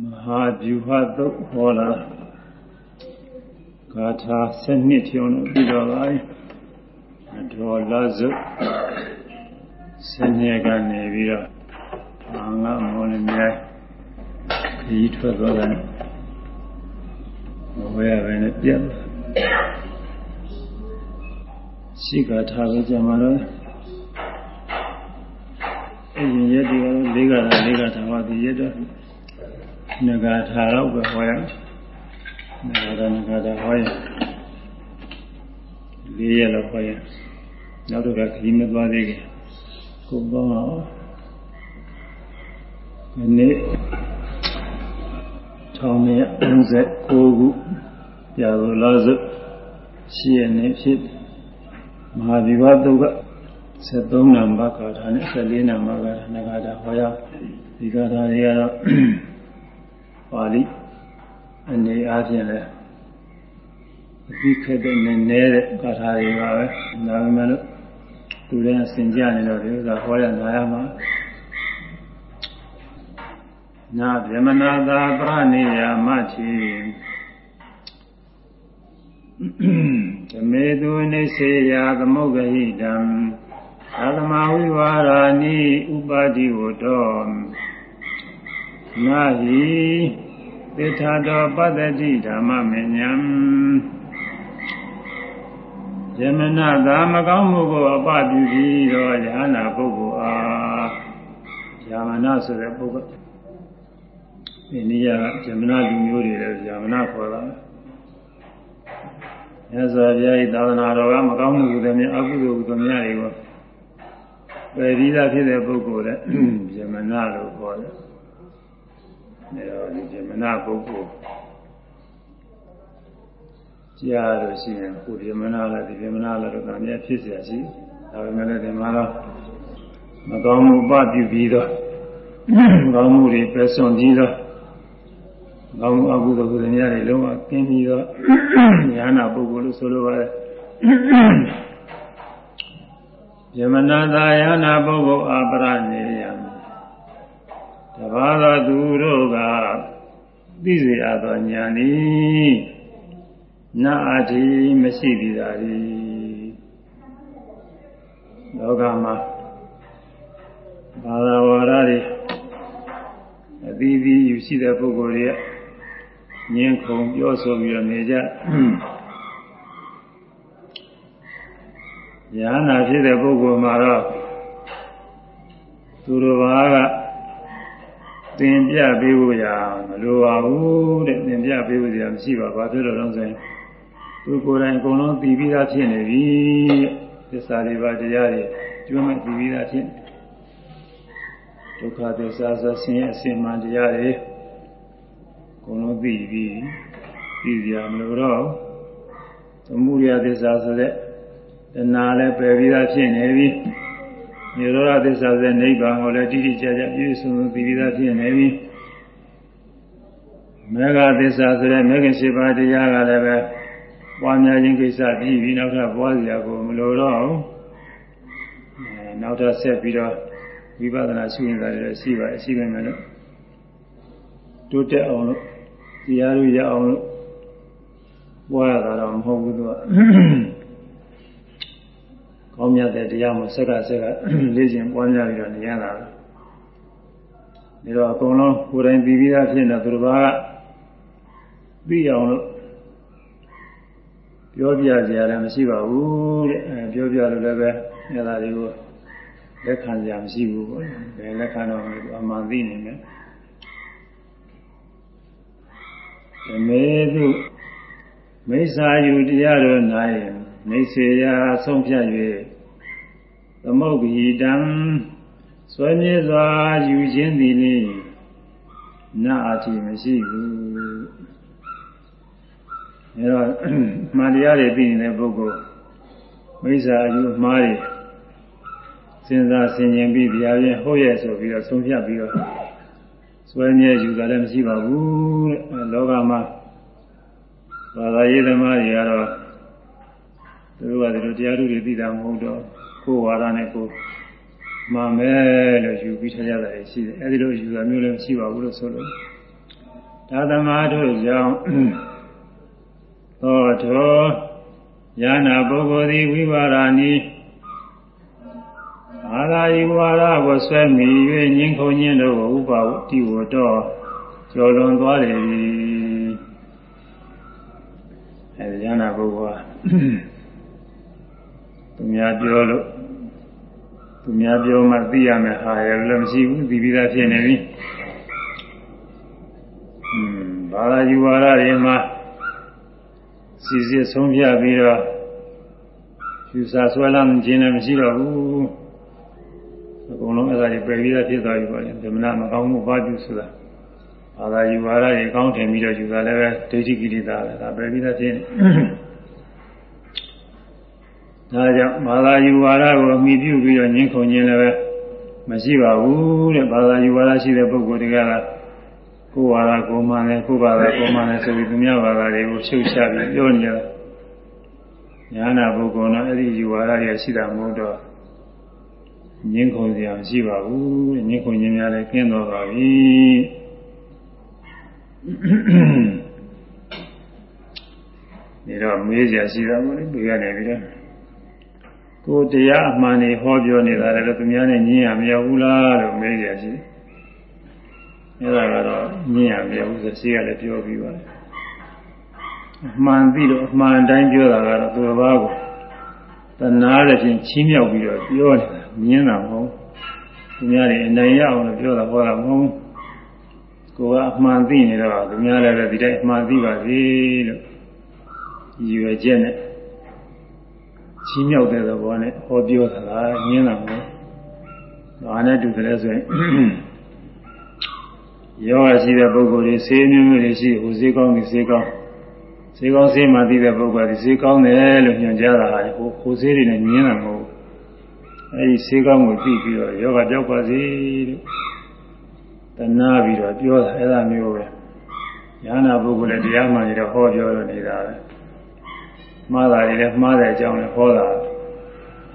မဟာဗျူဟာသုတ်ဟောလာဂါထာ7နှစ်ကျော်လို့ပြီးတော့ပါအတော်လာစု7နှစ်ကနေပြီးတော့အာငါမောလမြိုင်ခီးထွက်သွားတယ်မဝဲရပဲနဲ့ပြတ်ရှိဂါထာပဲကြမှာတော့အရင်ရက်တွေကတော့၄ဂါထာ၄ဂါထာပါဒီရက်တော့ နဂါထာတော့ပဲဟောရနဂါထာနဂါထာဟောရလေးရက်လောက်ဟောရနောက်တော့ခရီးမသွားသေးခင်ကိုပေါ့ဒီနေ့1939ခုပြာလို့လာစုရှိရနေဖြစ်မဟာဒီဝတုက73နံပါတ်ကာထာနဲ့14နံပါတ်ကာထာနဂါထာဟောရဒီကာထာတွေကတော့ ပါဠိအနေအားဖြင့်လည်းအပြီးခက်တဲ့နည်းနည်းတဲ့ကာထာတွေပါပဲဒါပေမဲ့လို့သူလည်းစင်ကြနေတော့ဒီဥစ္စာဟောရနာရမှာနာဗြဟ္မနာသာပရဏိယာမတိဓမေသူနိစေယသမုဂ္ဂဟိတံသာသမဝိဝါရာနိဥပါတိဝတော နာဟိသေထာတော်ပတ္တိဓမ္မမဉ္ဇံယမနာသာမကောင်းမှုကိုအပပြုပြီးတော့ယဟနာပုဂ္ဂိုလ်အားယမနာဆိုတဲ့ပုဂ္ဂိုလ်အိန္ဒိယကယမနာလူမျိုးတွေလည်းယမနာခေါ်တာမြတ်စွာဘုရား၏သာသနာတော်ကမကောင်းမှုတွေနဲ့အကုသိုလ်တွေတွေကိုပယ်ပြီးသားဖြစ်တဲ့ပုဂ္ဂိုလ်တဲ့ယမနာလို့ခေါ်တယ် နေတော့ဒီဇမနာပုဂ္ဂိုလ်ကြားလို့ရှိရင်ကိုဇမနာလည်းဒီဇမနာလည်းတော့အများဖြစ်เสียရှိဒါပေမဲ့လည်းဒီမှာတော့မကောင်းမှုပပြုပြီးတော့ကောင်းမှုတွေပဲစွန့်ပြီးတော့ကောင်းမှုအကုသိုလ်ကုသိုလ်များတွေလုံးဝကင်းပြီးတော့ညာနာပုဂ္ဂိုလ်လို့ဆိုလိုပါတယ်ယမနာသာယနာပုဂ္ဂိုလ်အာပရနေယံတ ဘာသောသူတို့ကသိစေအပ်သောဉာဏ်ဤနာအတိမရှိသေးတာဤလောကမှာဘာသာဝါဒတွေအသီးသီးယူရှိတဲ့ပုဂ္ဂိုလ်တွေကငင်းခုန်ပြောဆိုပြီးတော့နေကြညာနာဖြစ်တဲ့ပုဂ္ဂိုလ်မှာတော့သူတို့ဘာက သင်ပြပေးဖို့ရမလိုပါဘူးတဲ့သင်ပြပေးဖို့ရမရှိပါဘာဖြစ်လို့လဲဆိုရင်သူကိုယ်တိုင်အကုန်လုံးသိပြီးသားဖြစ်နေပြီသစ္စာတွေပါတရားတွေကျွမ်းမဲ့သိပြီးသားဖြစ်ဒုက္ခသစ္စာဆိုဆင်းရဲအစင်မှန်တရားတွေအကုန်လုံးသိပြီးသိကြမလို့တော့သမုဒယသစ္စာဆိုတဲ့တဏှာလည်းပယ်ပြီးသားဖြစ်နေပြီ နိရောဓသစ္စာဆိုတဲ့နိဗ္ဗာန်ကိုလည်းတိတိကျကျပြည့်စုံသိပြီးသားဖြစ်နေပြီမေဃသစ္စာဆိုတဲ့မေခင်ရှိပါတရားကလည်းပဲပွားများခြင်းကိစ္စပြီးပြီးနောက်ထပ်ပွားစရာကိုမလိုတော့ဘူးအဲနောက်ထပ်ဆက်ပြီးတော့ဝိပဿနာရှုနေတာလည်းရှိပါရှိပါမယ်လို့တိုးတက်အောင်လို့တရားတို့ရအောင်လို့ပွားရတာတော့မဟုတ်ဘူးသူက ကောင်းမြတ်တဲ့တရားမို့ဆက်ကဆက်ကလေ့ကျင့်ပွားများပြီးတော့နေရတာပဲဒါတော့အကုန်လုံးကိုယ်တိုင်ပြီးပြီးသားဖြစ်နေသူတို့ဘာကသိအောင်လို့ပြောပြကြရတယ်မရှိပါဘူးတဲ့အဲပြောပြလို့လည်းပဲအဲ့ဒါတွေကိုလက်ခံကြမရှိဘူးပေါ့ဘယ်လက်ခံတော့အမှန်သိနေတယ်ဓမေတုမိစ္ဆာယူတရားတော်၌နေစေရာဆုံးဖြတ်၍ သမုတ်ဂီတံဆွေမြေစွာယူခြင်းသည်လေနာအတိမရှိဘူးအဲတော့မှန်တရားတွေသိနေတဲ့ပုဂ္ဂိုလ်မိစ္ဆာအယူမှားတွေစဉ်းစားဆင်ခြင်ပြီးတရားချင်းဟုတ်ရဲ့ဆိုပြီးတော့ဆုံးဖြတ်ပြီးတော့ဆွေမြေယူတာလည်းမရှိပါဘူးတဲ့လောကမှာဘာသာရေးသမားတွေကတော့သူတို့ကဒီလိုတရားဓုတွေသိတာမဟုတ်တော့ ကိုယ်ဝါဒနဲ့ကိုယ်မှန်ပဲလို့ယူပြီးထားကြတာရှိတယ်အဲဒီလိုယူတာမျိုးလည်းမရှိပါဘူးလို့ဆိုလို့သာသမာတို့ကြောင့်သောထောယနာပုဂ္ဂိုလ်သည်ဝိပါဒာနိအာသာယဝါဒကိုဆွဲမိ၍ငင်းခုန်ခြင်းတို့ကိုဥပဝတိဝတော်ကျော်လွန်သွားတယ်အဲဒီယနာပုဂ္ဂိုလ်ဟာသူများပြောလို့ သူများပြောမှသိရမယ်ဟာရလည်းမရှိဘူးသိပြီးသားဖြစ်နေပြီอืมဘာသာယူဝါဒတွေမှာစီစစ်ဆုံးဖြတ်ပြီးတော့ယူဆဆွဲလမ်းခြင်းလည်းမရှိတော့ဘူးအကုန်လုံးအဲ့ဒါတွေပယ်ပြီးသားဖြစ်သွားပြီပေါ့လေဓမ္မနာမကောင်းမှုဘာကျူဆိုတာဘာသာယူဝါဒတွေကောင်းထင်ပြီးတော့ယူတာလည်းပဲဒိဋ္ဌိကိလေသာပဲဒါပယ်ပြီးသားဖြစ်နေ ဒါကြောင့်ဘာသာယူဝါဒကိုအမိပြုပြီးတော့ညှင်းခုန်ခြင်းလည်းပဲမရှိပါဘူးတဲ့ဘာသာယူဝါဒရှိတဲ့ပုဂ္ဂိုလ်တွေကကိုယ်ဝါဒကိုမှန်တယ်ကိုယ်ဘာသာကိုမှန်တယ်ဆိုပြီးသူများဘာသာတွေကိုဖြုတ်ချပြီးပြောနေတယ်ညာနာပုဂ္ဂိုလ်တော့အဲ့ဒီယူဝါဒတွေရှိတာမဟုတ်တော့ညှင်းခုန်စရာမရှိပါဘူးညှင်းခုန်ခြင်းများလည်းကျင်းတော့ပါပြီဒီတော့မေးစရာရှိတာပေါ့လေပြေရတယ်ပြီးတော့ ကိုတရားအမှန်တွေဟောပြောနေတာလည်းသူများနဲ့ညင်းရမရဘူးလားလို့မေးကြရှိတယ်။အဲဒါကတော့ညင်းရမရဘူးဆိုရှိရလည်းပြောပြီးပါတယ်။အမှန်သိတော့အမှန်တိုင်းပြောတာကတော့သူတစ်ပါးကိုတနာတဲ့ဖြင့်ချီးမြှောက်ပြီးတော့ပြောနေတာညင်းတာမဟုတ်။သူများတွေအနိုင်ရအောင်လို့ပြောတာဟောတာမဟုတ်။ကိုကအမှန်သိနေတော့သူများလည်းပဲဒီတိုင်းအမှန်သိပါစေလို့ရည်ရွယ်ချက်နဲ့ ချီးမြှောက်တဲ့သဘောနဲ့ဟောပြောတာလားညင်းတာမဟုတ်။ဒါနဲ့တူတယ်ဆိုရင်ယောဂရှိတဲ့ပုဂ္ဂိုလ်တွေဆေးမျိုးမျိုးတွေရှိဟိုဈေးကောင်းဒီဈေးကောင်းဈေးကောင်းဆေးမှသိတဲ့ပုဂ္ဂိုလ်ဒီဈေးကောင်းတယ်လို့ညွှန်ကြားတာဟာဟိုဟိုဈေးတွေနဲ့ညင်းတာမဟုတ်။အဲဒီဈေးကောင်းကိုသိပြီးတော့ယောဂကြောက်ပါစေလို့တနာပြီးတော့ပြောတာအဲ့ဒါမျိုးပဲ။ညာနာပုဂ္ဂိုလ်လည်းတရားမှန်ရတော့ဟောပြောလို့နေတာပဲ။ မှားတာတွေလည်းမှားတဲ့အကြောင်းလည်းဟောတာဒါ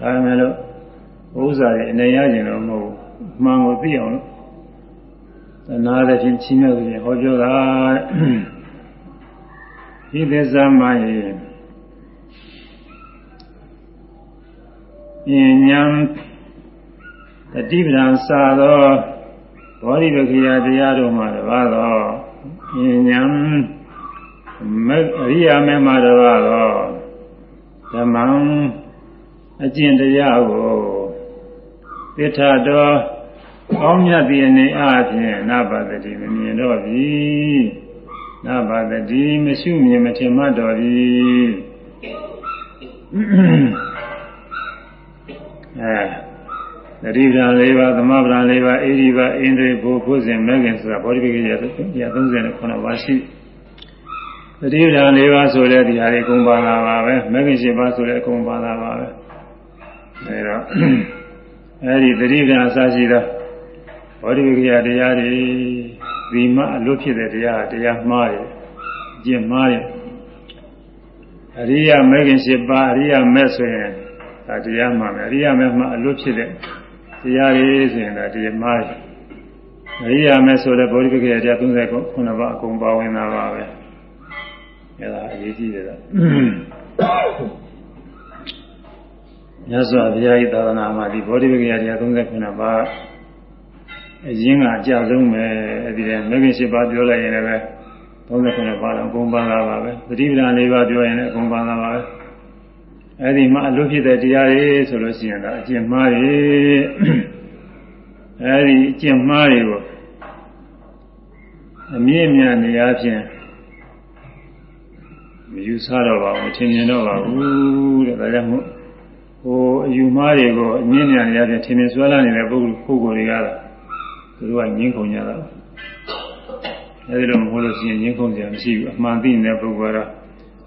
ပေမဲ့လို့ဥစ္စာတွေအနေရခြင်းတော့မဟုတ်ဘူးမှန်ကိုသိအောင်လို့သနာတဲ့ချင်းချင်းမြတ်ခြင်းဟောပြောတာဒီသစ္စာမှရင်ဉာဏ်တတိပဒံစာသောဘောဓိပခိယတရားတို့မှာတပါတော့ဉာဏ်မအရိယာမေမှာတပါတော့ ဓမ္မံအကျင့်တရားကိုသစ္စာတော်ကောင်းမြတ်တဲ့အနေအားဖြင့်နဘတတိမမြင်တော့ပြီနဘတတိမရှုမြင်မထင်မှတ်တော့ပြီအဲတတိပ္ပံ၄ပါးသမပ္ပံ၄ပါးအေဒီပါအိန္ဒြေဘုဖို့စဉ်မဲခင်ဆိုတာဗောဓိပိကိယ39ပါးရှိတယ် သတိပ္ပံ၄ပါးဆိုတဲ့ဒီဟာတွေအကုန်ပါလာပါပဲမဂ္ဂင်၈ပါးဆိုတဲ့အကုန်ပါလာပါပဲအဲတော့အဲဒီသတိပ္ပံအစရှိသောဘောဓိဝိကယတရားတွေဒီမှအလွတ်ဖြစ်တဲ့တရားတရားမှားတယ်အကျင့်မှားတယ်အရိယာမဂ္ဂင်၈ပါးအရိယာမဲ့ဆိုရင်ဒါတရားမှာပဲအရိယာမဲ့မှအလွတ်ဖြစ်တဲ့တရားတွေဆိုရင်ဒါတရားမှားတယ်အရိယာမဲ့ဆိုတဲ့ဘောဓိဝိကယတရား39ပါးအကုန်ပါဝင်တာပါပဲ အဲ့ဒါအရေးကြီးတယ်တော့မြတ်စွာဘုရားဤသာသနာမှာဒီဘောဓိဝိကရာတရား39ပါးအရင်ကအကြဆုံးပဲအဲ့ဒီတဲ့မဂ္ဂင်၈ပါးပြောလိုက်ရင်လည်း39ပါးတော့အကုန်ပါလာပါပဲသတိပ္ပံ၄ပါးပြောရင်လည်းအကုန်ပါလာပါပဲအဲ့ဒီမှာအလို့ဖြစ်တဲ့တရားတွေဆိုလို့ရှိရင်တော့အကျင့်မှားတွေအဲ့ဒီအကျင့်မှားတွေကိုအမြင့်မြတ်နေရာဖြင့် မယူဆတော့ပါဘူးမထင်မြင်တော့ပါဘူးတဲ့ဒါကြောင့်မို့ဟိုအယူမှားတွေကိုအမြင့်မြတ်ရတဲ့ထင်မြင်ဆွဲလာနေတဲ့ပုဂ္ဂိုလ်ပုဂ္ဂိုလ်တွေကတော့သူတို့ကငင်းခုန်ကြတာအဲဒီလိုမဟုတ်လို့ရှိရင်ငင်းခုန်ကြမရှိဘူးအမှန်သိနေတဲ့ပုဂ္ဂိုလ်ကတော့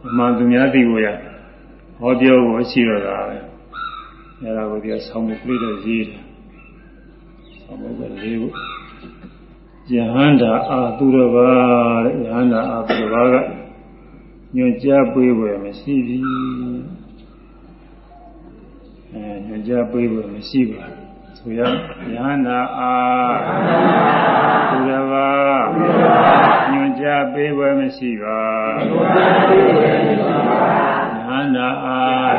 အမှန်သူများသိဖို့ရဟောပြောဖို့ရှိတော့တာပဲအဲဒါကိုဒီကဆောင်းမှုပြည့်တော့ရေးတယ်ဆောင်းမှုကလေးကိုယဟန္တာအာသူတော်ဘာတဲ့ယဟန္တာအာသူတော်ဘာက ညွှန်ကြားပေးဖို့မရှိဘူးအဲညွှန်ကြားပေးဖို့မရှိပါဆိုရယဟနာအာသူရဘာညွှန်ကြားပေးဝဲမရှိပါဟန္တာအား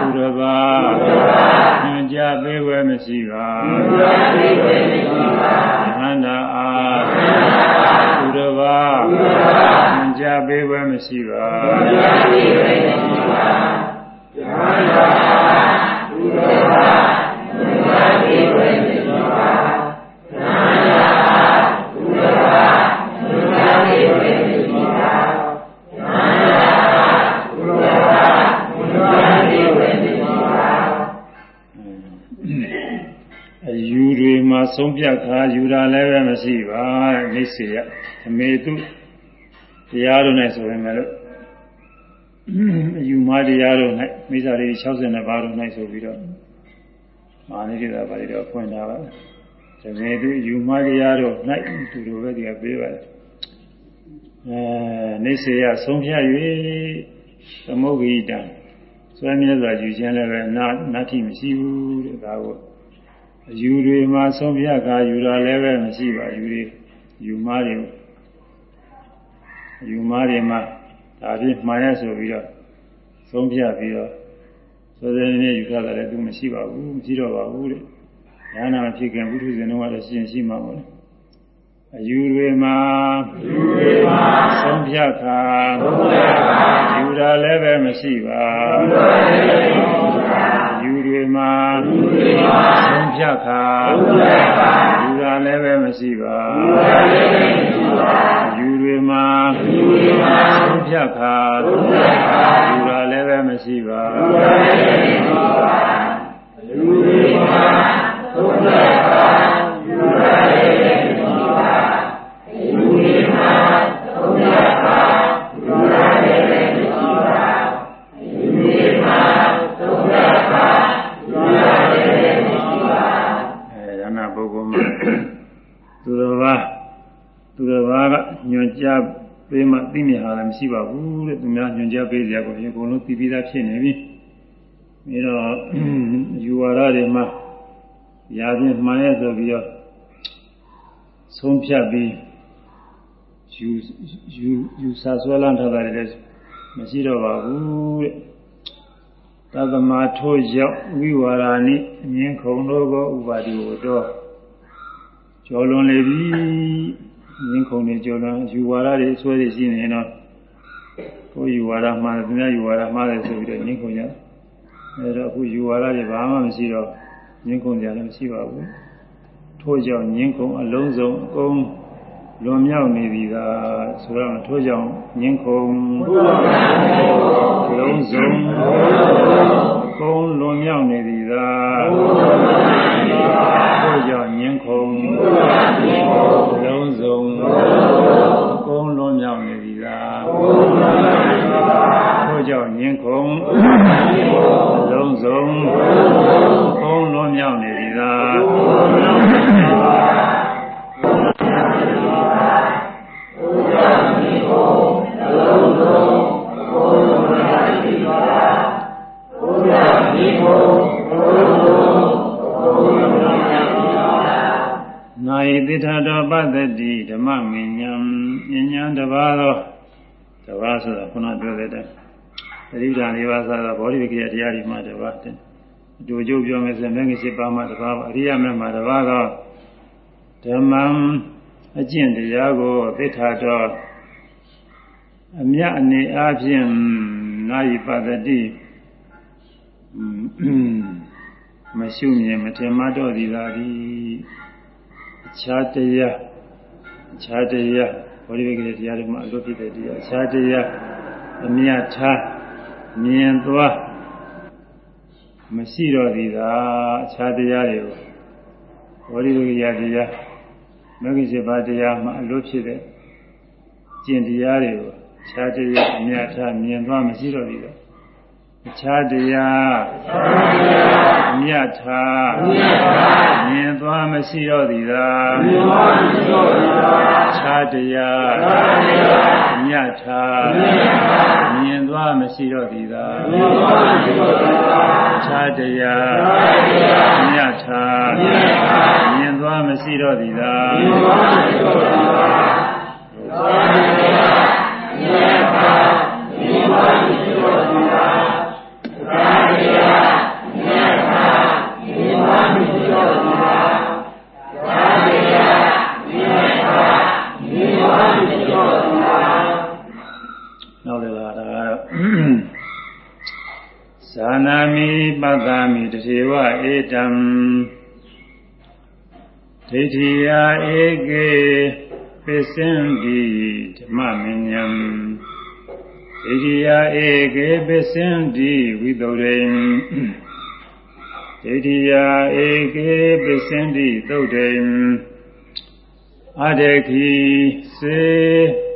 သူတော်ဘာညွန်ကြပေးဝဲမရှိပါဟန္တာအား သူတော်ဘာညွန်ကြပေးဝဲမရှိပါဟန္တာသူတော်ဘာညွန်ကြပေးဝဲမရှိပါ ဆုံးဖြတ်ခါယူတာလည်းပဲမရှိပါမိတ်ဆွေရအမေသူတရားတော်နဲ့ဆိုရင်လည်းယူမတရားတော်၌မိစ္ဆာတွေ62ပါးတော်၌ဆိုပြီးတော့မာနိတိတာပါဠိတော်ဖွင့်ထားပါတကယ်သူယူမတရားတော်၌သူတို့ပဲဒီကပေးပါတယ်အဲနေစေရဆုံးဖြတ်၍သမုဂ္ဂိတံဆွဲမြဲစွာယူခြင်းလည်းပဲနာနာတိမရှိဘူးတဲ့ဒါကို အယူတွေမှာဆုံးဖြတ်ခါယူတာလည်းပဲမရှိပါယူတွေယူမားတွေယူမားတွေမှာဒါပြမှားရဆိုပြီးတော့ဆုံးဖြတ်ပြီးတော့ဆိုတဲ့နေ့ယူထားတာလည်းသူမရှိပါဘူးမရှိတော့ပါဘူးတဲ့ညာနာမဖြစ်ခင်ဘုထုဇင်တော်ကတော့ရှင်းရှိမှာပေါ့လေအယူတွေမှာယူတွေမှာဆုံးဖြတ်ခါဆုံးဖြတ်ခါယူတာလည်းပဲမရှိပါယူ တာလည်းပဲမရှိပါယူတွေမှာယူတွေမှာသုံးဖြတ်ခါသုံးဖြတ်ခါယူတာလည်းပဲမရှိပါယူတာလည်းပဲမရှိပါယူတွေမှာယူတွေမှာသုံးဖြတ်ခါသုံးဖြတ်ခါယူတာလည်းပဲမရှိပါယူတာလည်းပဲမရှိပါယူတွေမှာသုံးဖြတ်ခါယူတာလည်း ညွန်ကြားပေးမှသိမြင်ဟာလည်းမရှိပါဘူးတဲ့သူများညွန်ကြားပေးကြကိုအကုန်လုံးသိပြီးသားဖြစ်နေပြီပြီးတော့ယူဝါဒတွေမှာရာပြင်းမှန်ရဲ့ဆိုပြီးတော့ဆုံးဖြတ်ပြီးယူယူယူဆဆွဲလန်းထားတာလည်းမရှိတော့ပါဘူးတဲ့သဗ္ဗမထို့ရောက်ဝိဝါရာနိအမြင်ခုံတို့ကိုဥပါတိဝတော်ကျော်လွန်လေပြီ မြင်ခုံနေကျော်လွန်ယူဝါဒတွေဆွဲရရှိနေတော့ကိုယူဝါဒမှားတယ်သူများယူဝါဒမှားတယ်ဆိုပြီးတော့မြင်ခုံကြအဲတော့အခုယူဝါဒတွေဘာမှမရှိတော့မြင်ခုံကြလည်းမရှိပါဘူးထို့ကြောင့်မြင်ခုံအလုံးစုံအကုန်လွန်မြောက်နေပြီကဆိုတော့ထို့ကြောင့်ငင်းခုံလုံးစုံကုန်းလွန်မြောက်နေပြီသာထို့ကြောင့်ငင်းခုံလုံး ထို့ကြောင့်ငင်းခုံလုံးစုံကုန်းလွန်မြောက်နေပြီသာနာယတိထာတော်ပတ္တိဓမ္မမဉ္ဇံဉ္ဇံတပါးသော တပါးဆိုတာခုနပြောတဲ့တည်းသတိဓာန်၄ပါးဆိုတော့ဘောဓိဝိကရတရားတွေမှာတပါးတယ်အတူကျုပ်ပြောမယ်ဆိုရင်မဂ္ဂင်၈ပါးမှာတပါးအရိယမေမှာတပါးသောဓမ္မံအကျင့်တရားကိုသိထာတော်အမြတ်အနေအားဖြင့်နာယိပတတိမရှုမြင်မထင်မှတ်တော့သည်သာသည်အခြားတရားအခြားတရား ဘောဓိဝိကတရားတွေမှာအလွတ်ဖြစ်တဲ့တရားအခြားတရားအမြတ်ထားမြင်သွားမရှိတော့သည်သာအခြားတရားတွေကိုဘောဓိဝိကတရားမဂ္ဂင်7ပါးတရားမှာအလွတ်ဖြစ်တဲ့ကျင့်တရားတွေကိုခြားတရားအမြတ်ထားမြင်သွားမရှိတော့သည်သာ အခြားတရားမြတ်ထာမြင်သွားမရှိတော့သည်သာအခြားတရားမြတ်ထာမြင်သွားမရှိတော့သည်သာအခြားတရားမြတ်ထာမြင်သွားမရှိတော့သည်သာမြတ်ထာမြင်သွားမရှိ နာမိပတ္တာမိတထေဝဧတံဒိဋ္ဌိယာဧကေပစ္စင်တိဓမ္မမဉ္ဇံဒိဋ္ဌိယာဧကေပစ္စင်တိဝိသုရိံဒိဋ္ဌိယာဧကေပစ္စင်တိသုတ်တေအတေခိစေ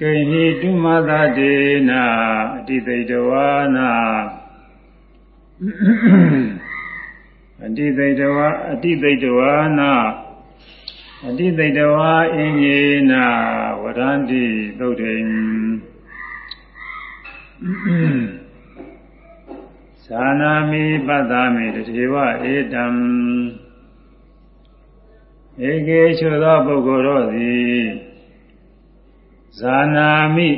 ကိဟိတုမသတေနာအတိသိတဝါနာအတိသိတဝါအတိသိတဝါနာအတိသိတဝါအင်းကြီးနာဝရန္တိသုတ်တေသာနာမိပတ္တာမိတထေဝဧတံဧကေချွသောပုဂ္ဂိုလ်တို့သည် ဇာနာမိ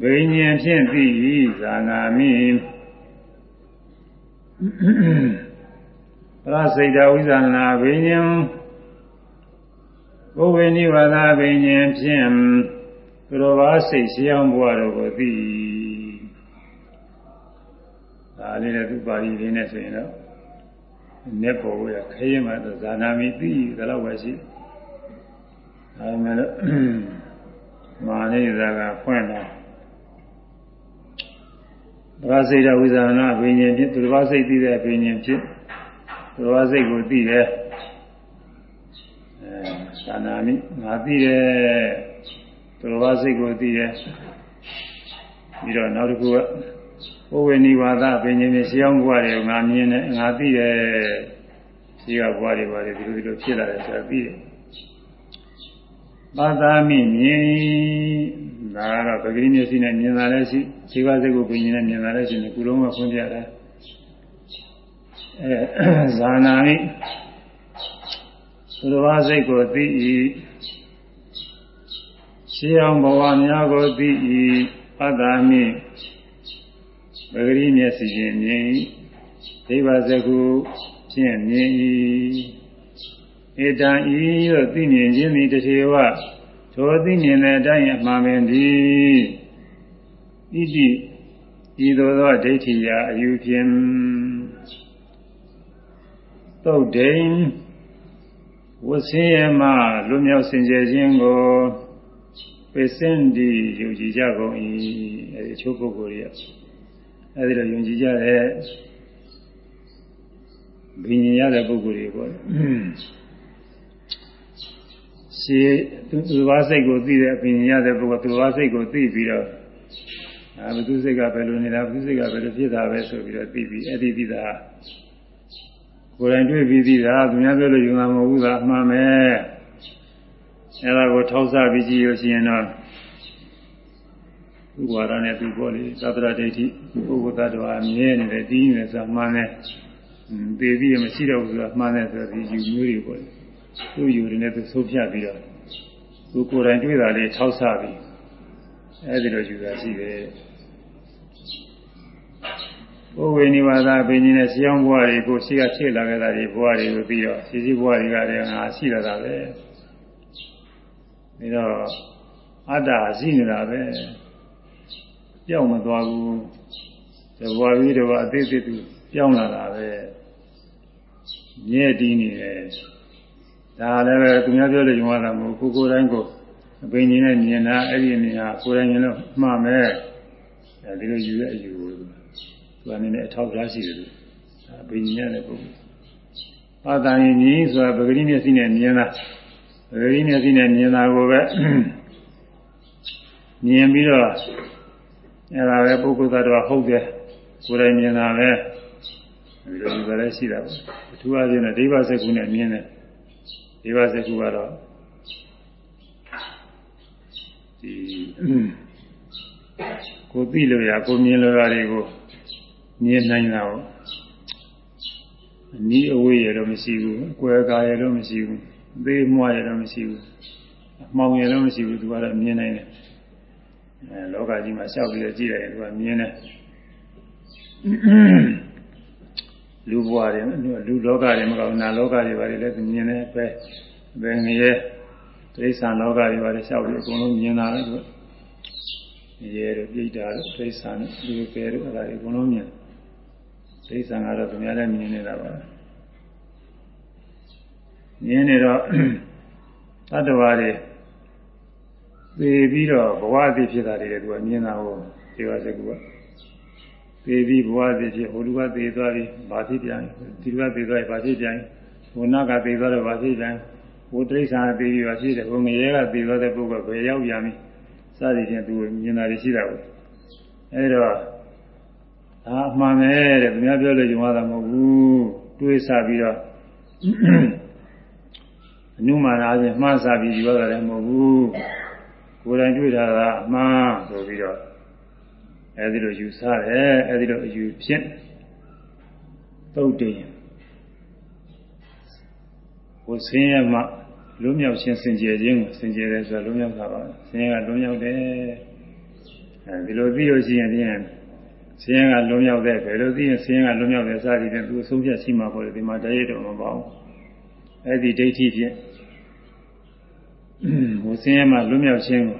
ဘိညာဉ်ဖြင့်သိ၏ဇာနာမိပရစိတ်တဝိဇာနာဘိညာဉ်ဘုဝေနိဝါဒဘိညာဉ်ဖြင့်သူတော်ဘာစိတ်ရှင်းအောင်ဘဝတော်ကိုသိဒါလေးလည်းသူပါဠိလေးနဲ့ဆိုရင်တော့နေပေါ်ဝရခရင်မှာဇာနာမိသိတယ်လို့ပဲရှိတယ် အဲမဲ့လို့မာနိဇာကဖွင့်လာဘာစိတ်တဝိဇာနာဘိညာဉ်ဖြစ်သူတစ်ပါးစိတ်သိတဲ့ဘိညာဉ်ဖြစ်သူတစ်ပါးစိတ်ကိုသိတယ်အဲသာနာမိငါသိတယ်သူတစ်ပါးစိတ်ကိုသိတယ်ပြီးတော့နောက်တစ်ခုကဘဝနိဝါဒဘိညာဉ်နဲ့ရှင်းအောင်ဘဝတွေငါမြင်တယ်ငါသိတယ်ရှိကဘဝတွေပါတယ်ဒီလိုဒီလိုဖြစ်လာတယ်ဆိုတာသိတယ် ပါသာမိမြင်ဒါကတော့ပဂရိမျက်စိနဲ့မြင်တာလည်းရှိခြေပါစိတ်ကိုပင်နဲ့မြင်တာလည်းရှိနေကုလုံးကဖွင့်ပြတာအဲဇာနာမိသုရဝစိတ်ကိုသိ၏ရှင်းအောင်ဘဝများကိုသိ၏ပတ္တာမိပဂရိမျက်စိဖြင့်မြင်၏ဒိဗ္ဗစကုဖြင့်မြင်၏ ဧတံဤသို့သိမြင်ခြင်းသည်တထေဝထိုသိမြင်တဲ့အတိုင်းအမှန်ပင်သည်ဣတိဤသို့သောဒိဋ္ဌိယာအယူဖြင့်သုတ်ဒိန်ဝဆင်းရဲမှလွမြောက်စင်ကြယ်ခြင်းကိုပိစင်ဒီယုံကြည်ကြကုန်၏အဲဒီချိုးပုဂ္ဂိုလ်တွေအဲဒီတော့ယုံကြည်ကြတဲ့ဘိညာရတဲ့ပုဂ္ဂိုလ်တွေပေါ့ ရှေသူသူဘာစိတ်ကိုသိတဲ့အပြင်ရတဲ့ပုဂ္ဂိုလ်သူဘာစိတ်ကိုသိပြီးတော့အဲဘုသူစိတ်ကဘယ်လိုနေတာဘုသူစိတ်ကဘယ်လိုဖြစ်တာပဲဆိုပြီးတော့သိပြီးအဲ့ဒီသိတာကိုယ်တိုင်တွေ့ပြီးသိတာသူများပြောလို့ယူမှာမဟုတ်ဘူးသာအမှန်ပဲအဲ့ဒါကိုထောက်ဆပြီးကြည့်လို့ရှိရင်တော့သူ့ဝါဒနဲ့သူ့ပေါ်လေသတ္တရဒိဋ္ဌိပုဂ္ဂိုလ်သတ္တဝါမြဲနေတယ်တည်နေတယ်ဆိုတာမှန်တယ်သေပြီးမရှိတော့ဘူးဆိုတာမှန်တယ်ဆိုတော့ဒီယူမျိုးတွေပေါ့လေ သူ့ယူတွေနဲ့သူဆုံးဖြတ်ပြီးတော့သူကိုယ်တိုင်တွေ့တာလေးထောက်ဆပြီးအဲဒီလိုယူတာရှိတယ်ဘုဝေနိဝါဒဘိညာဉ်နဲ့ရှင်းဘွားတွေကိုရှိကဖြစ်လာခဲ့တာတွေဘွားတွေကိုပြီးတော့ရှိရှိဘွားတွေကလည်းငါရှိလာတာပဲပြီးတော့အတ္တရှိနေတာပဲပြောင်းမသွားဘူးတဘွားပြီးတော့အသေးသေးသူပြောင်းလာတာပဲမြဲတည်နေတယ် ဒါလည်းပဲသူများပြောလို့ယုံရတာမဟုတ်ကိုကိုယ်တိုင်းကိုအပင်ကြီးနဲ့မြင်တာအဲ့ဒီနေရာကိုယ်တိုင်မြင်လို့မှားမယ်အဲဒီလိုယူရဲ့အယူကိုသူအနေနဲ့အထောက်ထားရှိတယ်လို့အပင်ကြီးနဲ့ပုဂ္ဂိုလ်ပါတန်ရင်မြင်ဆိုတာပဂရိမျက်စိနဲ့မြင်တာပဂရိမျက်စိနဲ့မြင်တာကိုပဲမြင်ပြီးတော့အဲ့ဒါပဲပုဂ္ဂိုလ်သတ္တဝါဟုတ်တယ်ကိုယ်တိုင်မြင်တာပဲဒီလိုယူလည်းရှိတာပေါ့အထူးအချင်းနဲ့ဒိဗ္ဗစကုနဲ့မြင်တယ် ဒီပါစကုကတော့ဒီကိုသိလို့ရကိုမြင်လို့ရတွေကိုမြင်နိုင်တာပေါ့အနည်းအဝေးရတော့မရှိဘူးအကွယ်ကာရတော့မရှိဘူးအသေးမွားရတော့မရှိဘူးအမှောင်ရတော့မရှိဘူးသူကတော့မြင်နိုင်တယ်အဲလောကကြီးမှာလျှောက်ပြီးကြည့်ရတယ်သူကမြင်တယ် လူဘဝတွေလူလောကတွေမကောင်းနာလောကတွေဘာတွေလဲသူမြင်တယ်ပဲဘယ်ငရဲတိရစ္ဆာန်လောကတွေဘာတွေလျှောက်ပြီးအကုန်လုံးမြင်တာပဲသူရဲတို့ပြိတ္တာတို့ဒိဋ္ဌာန်တို့လူကဲတို့အဲ့ဒါတွေအကုန်လုံးမြင်ဒိဋ္ဌာန်ကတော့သူများလည်းမြင်နေတာပါမြင်နေတော့တတ္တဝါတွေသေပြီးတော့ဘဝအသိဖြစ်တာတွေလည်းသူကမြင်တာကိုဒီပါစကူက သေပြီးဘဝအသိဖြစ်ဟိုလူကသေသွားပြီးဘာဖြစ်ပြန်ဒီလူကသေသွားပြီးဘာဖြစ်ပြန်ဟိုနောက်ကသေသွားတော့ဘာဖြစ်ပြန်ဟိုတိရစ္ဆာန်သေပြီးဘာဖြစ်တယ်ဟိုငရဲကသေသွားတဲ့ပုဂ္ဂိုလ်ဘယ်ရောက်ပြန်ပြီစသည်ဖြင့်သူမြင်တာတွေရှိတာကိုအဲဒီတော့ဒါအမှန်ပဲတဲ့သူများပြောလို့ယုံရတာမဟုတ်ဘူးတွေးစားပြီးတော့အနုမာနာချင်းမှားစားပြီးဒီဘက်ကလည်းမဟုတ်ဘူးကိုယ်တိုင်တွေ့တာကအမှားဆိုပြီးတော့ အဲဒီလိုယူဆတယ်အဲဒီလိုအယူဖြင့်သုတ်တယ်ကိုဆင်းရဲမှလွံ့မြောက်ခြင်းစင်ကြယ်ခြင်းကိုစင်ကြယ်တယ်ဆိုတာလွံ့မြောက်တာပါဆင်းရဲကလွံ့မြောက်တယ်အဲဒီလိုသိလို့ရှိရင်ဖြင့်ဆင်းရဲကလွံ့မြောက်တဲ့ဘယ်လိုသိရင်ဆင်းရဲကလွံ့မြောက်တယ်စသည်ဖြင့်သူအဆုံးဖြတ်ရှိမှာပေါ့လေဒီမှာတရေတော့မပေါ့အဲဒီဒိဋ္ဌိဖြင့်ဟိုဆင်းရဲမှလွံ့မြောက်ခြင်းကို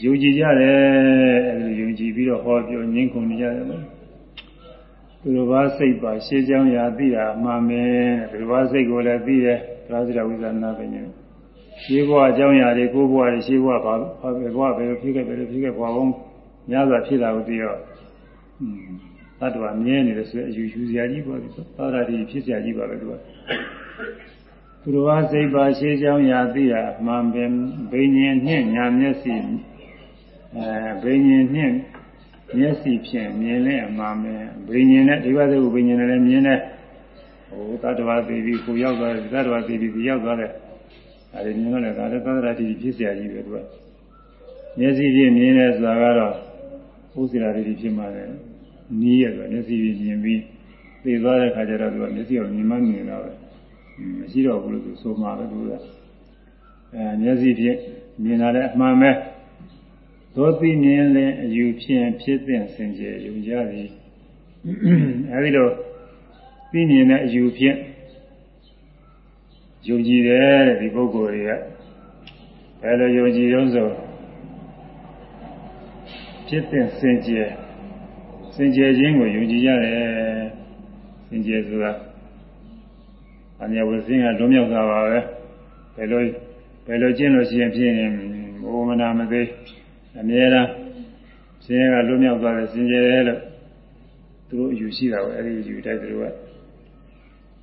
ယုံကြည်ကြတယ်အဲဒီလိုယုံကြည်ပြီးတော့ဟောပြောငင်းခုန်နေကြတယ်လို့သူတော်ဘာစိတ်ပါရှေးကြောင်းရာသိတာမှန်မယ်သူတော်ဘာစိတ်ကိုလည်းသိတယ်သာသနာဝိဇာနာပညာရှေးဘဝအကြောင်းရာတွေကိုဘဝတွေရှေးဘဝဘာဘာပဲဘဝပဲဖြစ်ခဲ့ပဲဖြစ်ခဲ့ဘဝဘုံများစွာဖြစ်တာကိုသိတော့သတ္တဝါမြဲနေတယ်ဆိုရင်အယူယူစရာကြီးပေါ့ဒီသာရတိဖြစ်စရာကြီးပါပဲသူကသူတော်ဘာစိတ်ပါရှေးကြောင်းရာသိတာမှန်ပင်ဘိညာဉ်နှင့်ညာမျက်စိ အဲဘိညာဉ်နှင့်မျက်စိဖြင့်မြင်လဲအမှန်ပဲဘိညာဉ်နဲ့ဒီဘသုဘိညာဉ်နဲ့လည်းမြင်တယ်ဟိုသတ္တဝါသိပြီးကိုရောက်သွားတယ်သတ္တဝါသိပြီးဒီရောက်သွားတယ်အဲဒီမြင်တော့လည်းဒါလည်းသတ္တရာတိဖြစ်เสียကြီးပဲသူကမျက်စိဖြင့်မြင်တယ်ဆိုတာကတော့ဥစ္စရာတိဖြစ်မှလည်းနီးရဆိုမျက်စိဖြင့်မြင်ပြီးသိသွားတဲ့ခါကျတော့သူကမျက်စိကိုမြင်မှမြင်တော့ပဲမရှိတော့ဘူးလို့သူဆိုမှာပဲသူကအဲမျက်စိဖြင့်မြင်တာလည်းအမှန်ပဲ သောသိမြင်လင်အယူဖြင့်ဖြစ်တဲ့စင်ကြယ်ယုံကြသည်အဲဒီလိုသိမြင်တဲ့အယူဖြင့်ယုံကြည်တယ်တဲ့ဒီပုဂ္ဂိုလ်တွေကဘယ်လိုယုံကြည်ရုံးဆိုဖြစ်တဲ့စင်ကြယ်စင်ကြယ်ခြင်းကိုယုံကြည်ရတယ်စင်ကြယ်ဆိုတာအမြဲဝစင်းကလွံ့မြောက်တာပါပဲဘယ်လိုဘယ်လိုကျင့်လို့ရှိရင်ဖြစ်ရင်ဘုမနာမသေး အမြဲတမ်းဆင်းရဲကလွတ်မြောက်သွားတယ်စင်ကြယ်လို့သူတို့အယူရှိတာပဲအဲဒီအယူတိုက်သူတို့က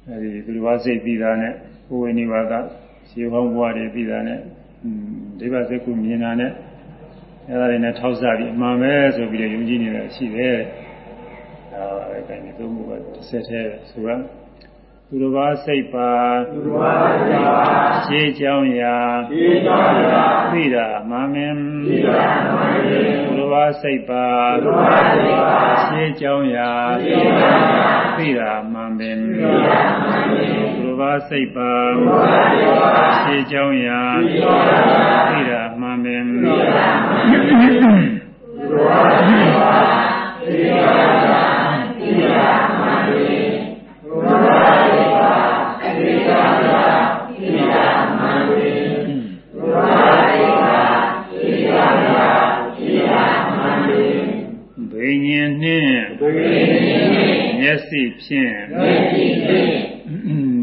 အဲဒီသူတို့ဘာစိတ်ပြီးတာနဲ့ကိုယ်ဝိနိဘာကရှေးဟောင်းဘဝတွေပြီးတာနဲ့ဒိဗ္ဗစကုမြင်တာနဲ့အဲဒါတွေနဲ့ထောက်ဆပြီးအမှန်ပဲဆိုပြီးတော့ယုံကြည်နေတာရှိတယ်အဲဒါအဲဒီသုံးခုကတစ်ဆက်တည်းဆိုတော့ သူတော်ဘာစိတ်ပါသူတော်ဘာစိတ်ပါရှင်းကြောင်းရာရှင်းကြောင်းရာသိတာမှန်မင်သိတာမှန်မင်သူတော်ဘာစိတ်ပါသူတော်ဘာစိတ်ပါရှင်းကြောင်းရာရှင်းကြောင်းရာသိတာမှန်မင်သိတာမှန်မင်သူတော်ဘာစိတ်ပါသူတော်ဘာစိတ်ပါရှင်းကြောင်းရာရှင်းကြောင်းရာသိတာမှန်မင်သိတာမှန်မင်သူတော်ဘာစိတ်ပါရှင်း မျက်စိဖြင့်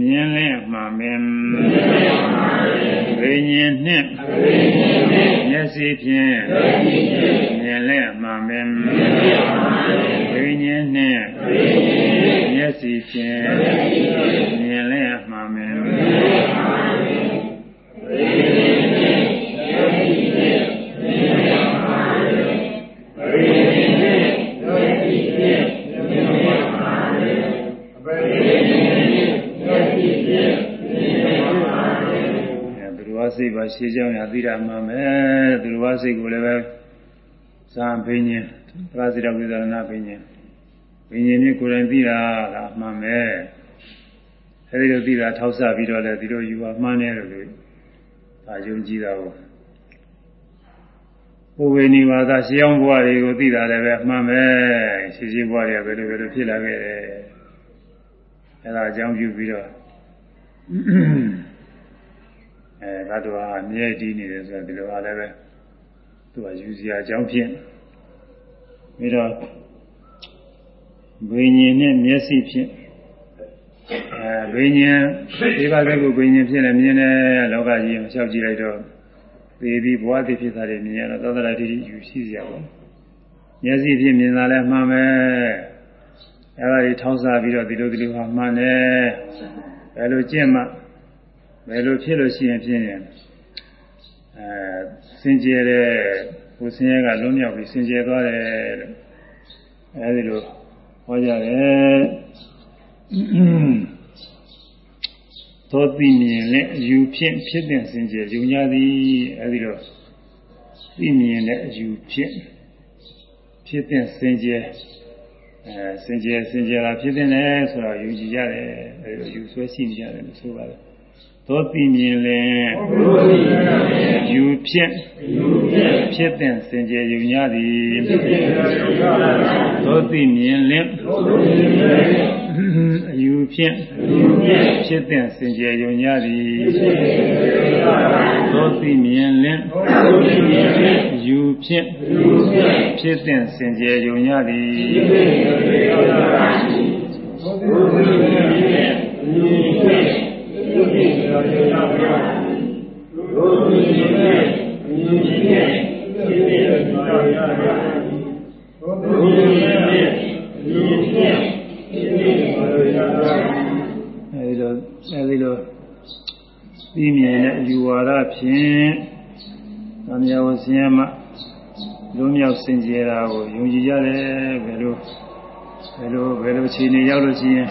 မြင်လင်းမှမင်ဘိညာဉ်နှင့်မျက်စိဖြင့်မြင်လင်းမှမင်ဘိညာဉ်နှင့်မျက်စိဖြင့် တ်ပါရှေးကြောင်းရသိတာမှမယ်သူတော်ဘာစိတ်ကိုလည်းပဲဇာဘိညာဉ်ပရာဇိတဝိဇာနာဘိညာဉ်ဘိညာဉ်နဲ့ကိုယ်တိုင်သိတာကမှန်မယ်အဲဒီလိုသိတာထောက်ဆပြီးတော့လည်းဒီလိုယူပါမှန်းတယ်လို့ဒါယုံကြည်တာကိုဘုဝေနိဝါဒရှေးအောင်ဘဝတွေကိုသိတာလည်းပဲမှန်ပဲရှေးရှေးဘဝတွေကဘယ်လိုဘယ်လိုဖြစ်လာခဲ့တယ်အဲဒါအကြောင်းပြုပြီးတော့ အဲသတ္တဝါအမြဲတည်နေတယ်ဆိုတော့ဒီလိုအားလည်းပဲသူကယူစရာအကြောင်းဖြစ်ပြီးတော့ဘိညာဉ်နဲ့မျက်စိဖြင့်အဲဘိညာဉ်ဒီပါသက်ကိုဘိညာဉ်ဖြစ်နေမြင်တယ်လောကကြီးကိုလျှောက်ကြည့်လိုက်တော့သေပြီးဘဝတည်ဖြစ်တာတွေမြင်ရတော့သောတရတိယူရှိစရာပေါ့မျက်စိဖြင့်မြင်တာလည်းမှန်ပဲအဲဒါကြီးထောင်းစားပြီးတော့ဒီလိုဒီလိုဟာမှန်တယ်ဘယ်လိုကျင့်မှ ဘယ်လိုဖြစ်လို့ရှိရင်ဖြစ်ရင်အဲစင်ကြယ်တဲ့ကိုဆင်းရဲကလွံ့မြောက်ပြီးစင်ကြယ်သွားတယ်လို့အဲဒီလိုဟောကြတယ်သောသိမြင်နဲ့အယူဖြင့်ဖြစ်တဲ့စင်ကြယ်ယူညာသည်အဲဒီတော့သိမြင်တဲ့အယူဖြင့်ဖြစ်တဲ့စင်ကြယ်အဲစင်ကြယ်စင်ကြယ်တာဖြစ်တဲ့နဲ့ဆိုတော့ယူကြည်ရတယ်အဲဒီလိုယူဆွဲရှိနေရတယ်လို့ဆိုပါတယ် သောသိမြင်လင်ယူဖြင့်ဖြစ်တဲ့စင်ကြယ်ယူညာသည်သောသိမြင်လင်အယူဖြင့်ဖြစ်တဲ့စင်ကြယ်ယူညာသည်သောသိမြင်လင်ယူဖြင့်ဖြစ်တဲ့စင်ကြယ်ယူညာသည်သောသိမြင်လင်ယူဖြ င့်အဲဒီတော့အဲဒီလိုပြီးမြင်တဲ့အယူဝါဒဖြင့်သံဃာဝဆင်းရဲမှလုံးမြောက်စင်ကြယ်တာကိုယုံကြည်ကြတယ်ဘယ်လိုဘယ်လိုဘယ်လိုခြေနေရောက်လို့ရှိရင်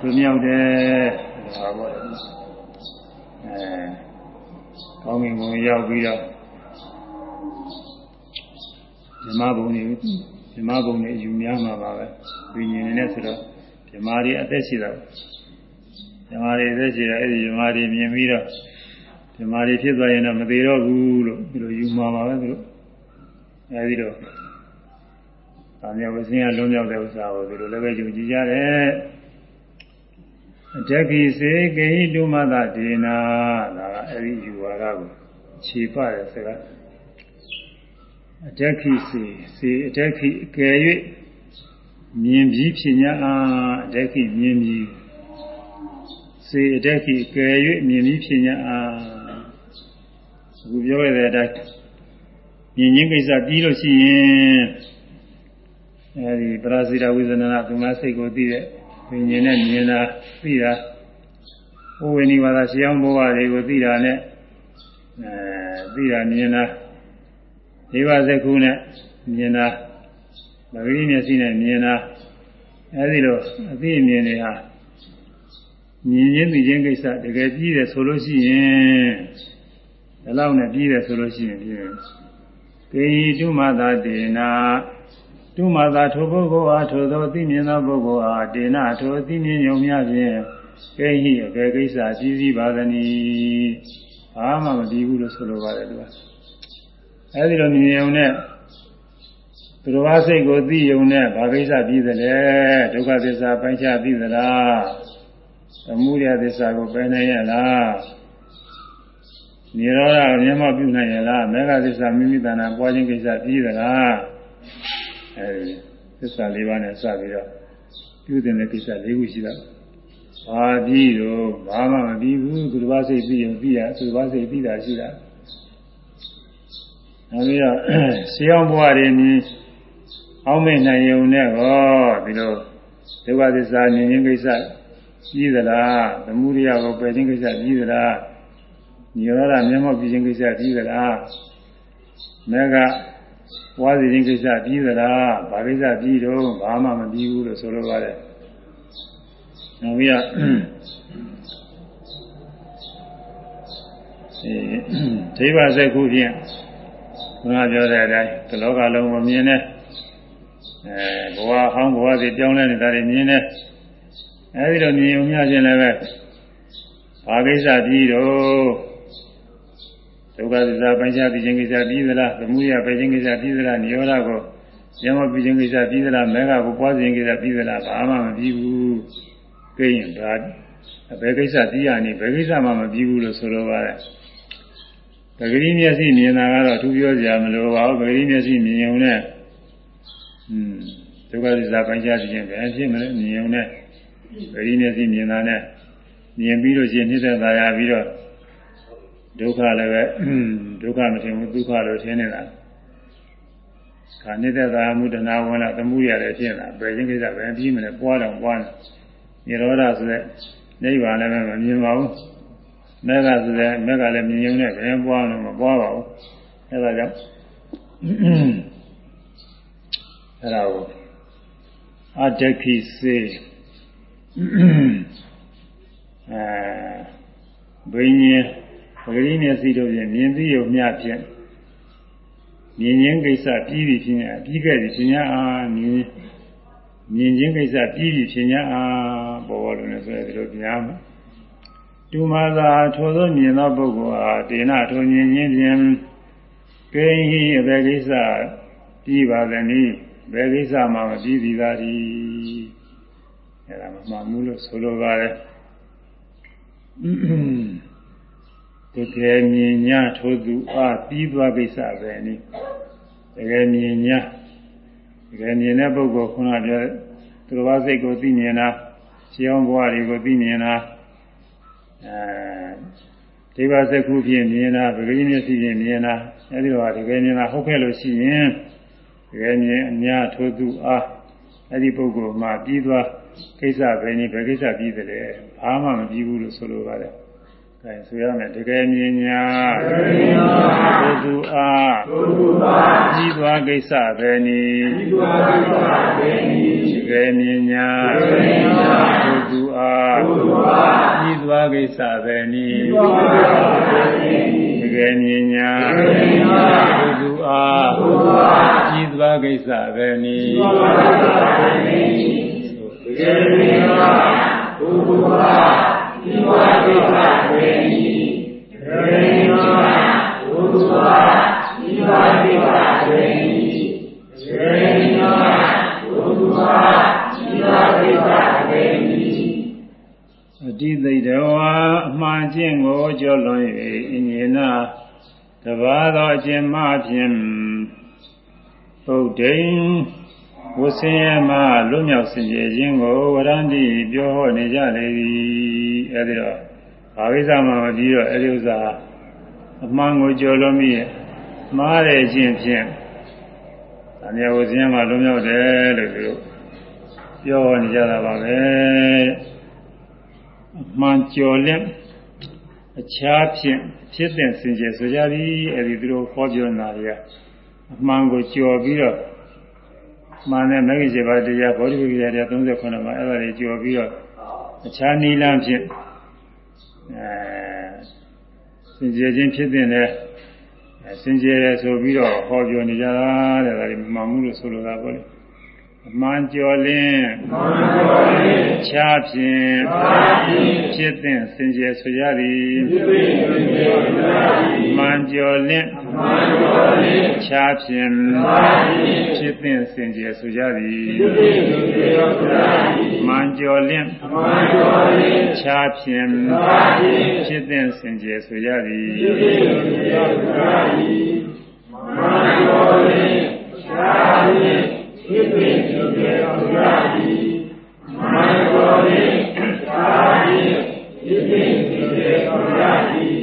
လုံးမြောက်တယ် ဒါပါပဲကောင်းကင်ဘုံရောက်ပြီးတော့ဓမ္မဘုံတွေဓမ္မဘုံတွေယူများမှာပါပဲဝိညာဉ်နဲ့ဆိုတော့ဓမ္မတွေအသက်ရှိတာဓမ္မတွေအသက်ရှိတာအဲ့ဒီဓမ္မတွေမြင်ပြီးတော့ဓမ္မတွေဖြစ်သွားရင်တော့မသေးတော့ဘူးလို့ဒီလိုယူမှာပါပဲသူတို့အဲဒီတော့။ဒါမျိုးဝိဇ္ဇင်ကလုံးရောက်တဲ့ဥစ္စာကိုဒီလိုလည်းပဲယူကြည်ကြတယ်။ အတက္ခိစေကေဟိတုမသဒေနာဒါကအဲ့ဒီယူဝါဒကိုခြေပတဲ့စကားအတက္ခိစေစေအတက္ခိအကယ်၍မြင်ပြီးဖြစ်ညာအားအတက္ခိမြင်ပြီးစေအတက္ခိအကယ်၍မြင်ပြီးဖြစ်ညာအားအခုပြောရတဲ့အတိုင်းမြင်ချင်းကိစ္စပြီးလို့ရှိရင်အဲဒီပရာဇိတဝိဇ္ဇနာသုမစိတ်ကိုသိတဲ့ ဝိညာဉ်နဲ့မြင်တာသိတာဘဝနိဝါဒရှင်းအောင်ဘဝတွေကိုသိတာနဲ့အဲသိတာမြင်တာဒီဝဇကုနဲ့မြင်တာမဂ္ဂိမျက်စိနဲ့မြင်တာအဲဒီလိုအသိအမြင်တွေဟာမြင်ချင်းသိချင်းကိစ္စတကယ်ပြီးတယ်ဆိုလို့ရှိရင်ဒီလောက်နဲ့ပြီးတယ်ဆိုလို့ရှိရင်ပြီးကေယီတုမသာတေနာ တုမသာထိုပုဂ္ဂိုလ်အားထိုသောသိမြင်သောပုဂ္ဂိုလ်အားဒေနထိုသိမြင်ုံများဖြင့်ကဲဟိအကယ်ကိစ္စကြီးစီးပါသနည်းဘာမှမပြီးဘူးလို့ဆိုလိုပါတယ်သူကအဲဒီလိုမြင်ုံနဲ့သူတော်ဘာစိတ်ကိုသိုံနဲ့ဘာကိစ္စပြီးသလဲဒုက္ခသစ္စာပိုင်းခြားပြီးသလားသမုဒယသစ္စာကိုပယ်နိုင်ရလားနိရောဓမျက်မှောက်ပြုနိုင်ရလားမေဃသစ္စာမိမိတဏ္ဍာပွားခြင်းကိစ္စပြီးသလား အဲဒီသစ္စာလေးပါးနဲ့စပြီးတော့ပြုတဲ့ကိစ္စ၄ခုရှိတာဘာပြီးတော့ဘာမှမပြီးဘူးသူတစ်ပါးစိတ်ပြီးရင်ပြီးရသူတစ်ပါးစိတ်ပြီးတာရှိတာနောက်ပြီးတော့ရှင်းအောင်ဘဝတွေမြင်အောင်မေ့နိုင်ုံနဲ့ဟောဒီလိုဒုက္ခသစ္စာမြင်ခြင်းကိစ္စပြီးသလားသမုဒိယကိုပယ်ခြင်းကိစ္စပြီးသလားညောရမျက်မှောက်ပြီးခြင်းကိစ္စပြီးသလားမေက ဝါစီခြင်းကိစ္စပြီးသလားဘာကိစ္စပြီးတော့ဘာမှမပြီးဘူးလို့ဆိုလိုပါတယ်။နောက်ပြီးတော့အဲဒိဗ္ဗစက်ခုဖြင့်ဘုရားပြောတဲ့အတိုင်းဒီလောကလုံးမမြင်နဲ့အဲဘဝဟောင်းဘဝစီပြောင်းလဲနေတာတွေမြင်နေအဲဒီလိုမြင်ုံမျှချင်းလည်းပဲဘာကိစ္စပြီးတော့ ဒုက္ခသစ္စာပိုင်းခြားသိခြင်းကိစ္စပြီးသလားသမုဒယပယ်ခြင်းကိစ္စပြီးသလားနိရောဓကိုရမပြီးခြင်းကိစ္စပြီးသလားမေဃကိုပွားခြင်းကိစ္စပြီးသလားဘာမှမပြီးဘူးကိရင်ဒါဘယ်ကိစ္စပြီးရနေဘယ်ကိစ္စမှမပြီးဘူးလို့ဆိုလိုပါတယ်ပဂရိမျက်စိမြင်တာကတော့သူပြောကြမလို့ပါဘူးပဂရိမျက်စိမြင်ုံနဲ့อืมဒုက္ခသစ္စာပိုင်းခြားခြင်းပဲဖြစ်မလဲမြင်ုံနဲ့ပဂရိမျက်စိမြင်တာနဲ့မြင်ပြီးလို့ရှိရင်နှိမ့်သက်သာရပြီးတော့ ဒုက္ခလည်းပဲဒုက္ခမထင်ဘူးဒုက္ခလို့ထင်နေတာခါနေတဲ့သာမှုတနာဝင်လာသမှုရတယ်ဖြစ်လာပဲချင်းကိစ္စပဲပြီးမလဲပွားတော့ပွားနေရောဓဆိုတဲ့နိဗ္ဗာန်လည်းမမြင်ပါဘူးမက်ကဆိုတဲ့မက်ကလည်းမြင်ရုံနဲ့ဘယ်ပွားလို့မပွားပါဘူးအဲဒါကြောင့်အဲဒါကိုအတ္တခိစေအဲဘိညာ ပဂရိမျက်စိတို့ဖြင့်မြင်သိရုံမျှဖြင့်မြင်ခြင်းကိစ္စပြီးပြီဖြစ်ညာပြီးခဲ့ပြီဖြစ်ညာအာမြင်မြင်ခြင်းကိစ္စပြီးပြီဖြစ်ညာအာပေါ်ပေါ်လို့လည်းဆိုရဒီလိုပြားမှာတူမာသာထိုသောမြင်သောပုဂ္ဂိုလ်အားဒေနထိုမြင်ခြင်းဖြင့်ကိဟိအဘယ်ကိစ္စပြီးပါသနည်းဘယ်ကိစ္စမှမပြီးသေးသာသည်အဲ့ဒါမှမှမှုလို့ဆိုလိုပါတယ် တကယ်မြင်냐ထိုသူအားပြီးသွားကိစ္စပဲနိတကယ်မြင်냐တကယ်မြင်တဲ့ပုဂ္ဂိုလ်ခုနပြောသူတော်ဘာစိတ်ကိုသိမြင်တာရှင်းအောင်ဘဝတွေကိုသိမြင်တာအဲဒီဘာစကုဖြင့်မြင်တာပဂရိမျက်စိဖြင့်မြင်တာအဲဒီတော့တကယ်မြင်တာဟုတ်ခဲ့လို့ရှိရင်တကယ်မြင်အများထိုသူအားအဲဒီပုဂ္ဂိုလ်မှပြီးသွားကိစ္စပဲနိဘယ်ကိစ္စပြီးတယ်ဘာမှမပြီးဘူးလို့ဆိုလိုပါတယ် အဲဆိုရမယ်တကယ်မြင်ညာသုသူအားကြီးသွားကိစ္စပဲနီတကယ်မြင်ညာသုသူအားကြီးသွားကိစ္စပဲနီတကယ်မြင်ညာသုသူအားကြီးသွားကိစ္စပဲနီတကယ်မြင်ညာသုသူအားဒီဝါဒိကဝေနိရေနာဘုရားဒီဝါဒိကဝေနိရေနာဘုရားဒီဝါဒိကဝေနိအ တိသိတဝါအမှန်ချင်းကိုကြောလွန်၍အင်ញနာတဘာသောအကျင့်မှဖြင့်သုတ်တိန်ဝဆင်းရဲမှလွတ်မြောက်စင်ကြယ်ခြင်းကိုဝရန္တိပြောဟောနေကြလေသည် အဲဒီတော့ဘာဝိဇ္ဇမှမပြီးတော့အဲဒီဥစ္စာအမှန်ကိုကြော်လို့မိရဲ့မှားတဲ့ခြင်းဖြင့်အမြဲဝဆင်းရဲမှလွတ်မြောက်တယ်လို့သူတို့ပြောနေကြတာပါပဲအမှန်ကြော်လက်အခြားဖြင့်ဖြစ်တဲ့စင်ကြယ်ဆိုကြသည်အဲဒီသူတို့ခေါ်ပြောနေတာတွေကအမှန်ကိုကြော်ပြီးတော့မှန်တဲ့မဂ္ဂင်7ပါးတရားဗောဓိဝိကရာတရား38ပါးအဲ့ဒါတွေကြော်ပြီးတော့အခြားနိလန်းဖြင့် အဲစင်ကြယ်ခြင်းဖြစ်တဲ့နဲ့စင်ကြယ်တယ်ဆိုပြီးတော့ဟောပြောနေကြတာတဲ့ဒါတွေမှန်မှုလို့ဆိုလိုတာပေါ့လေအမှန်ကျော်လင်းခြားဖြင့်ဖြစ်တဲ့စင်ကြယ်ဆိုရသည်မှန်ကျော်လင်း ခြားဖြင့်ဖြစ်တဲ့စင်ကြယ်ဆိုရသည်မှန်ကျော်လင်းခြားဖြင့်ဖြစ်တဲ့စင်ကြယ်ဆိုရသည်မှန်ကျော်လင်းခြားဖြင့်ဖြစ်ဖြစ်ဖြစ်ဖြစ်ဆိုရသည်မှန်တော်ဖြင့်သာဖြင့်ဖြစ်ဖြစ်ဖြစ်ဖြစ်ဆိုရသည်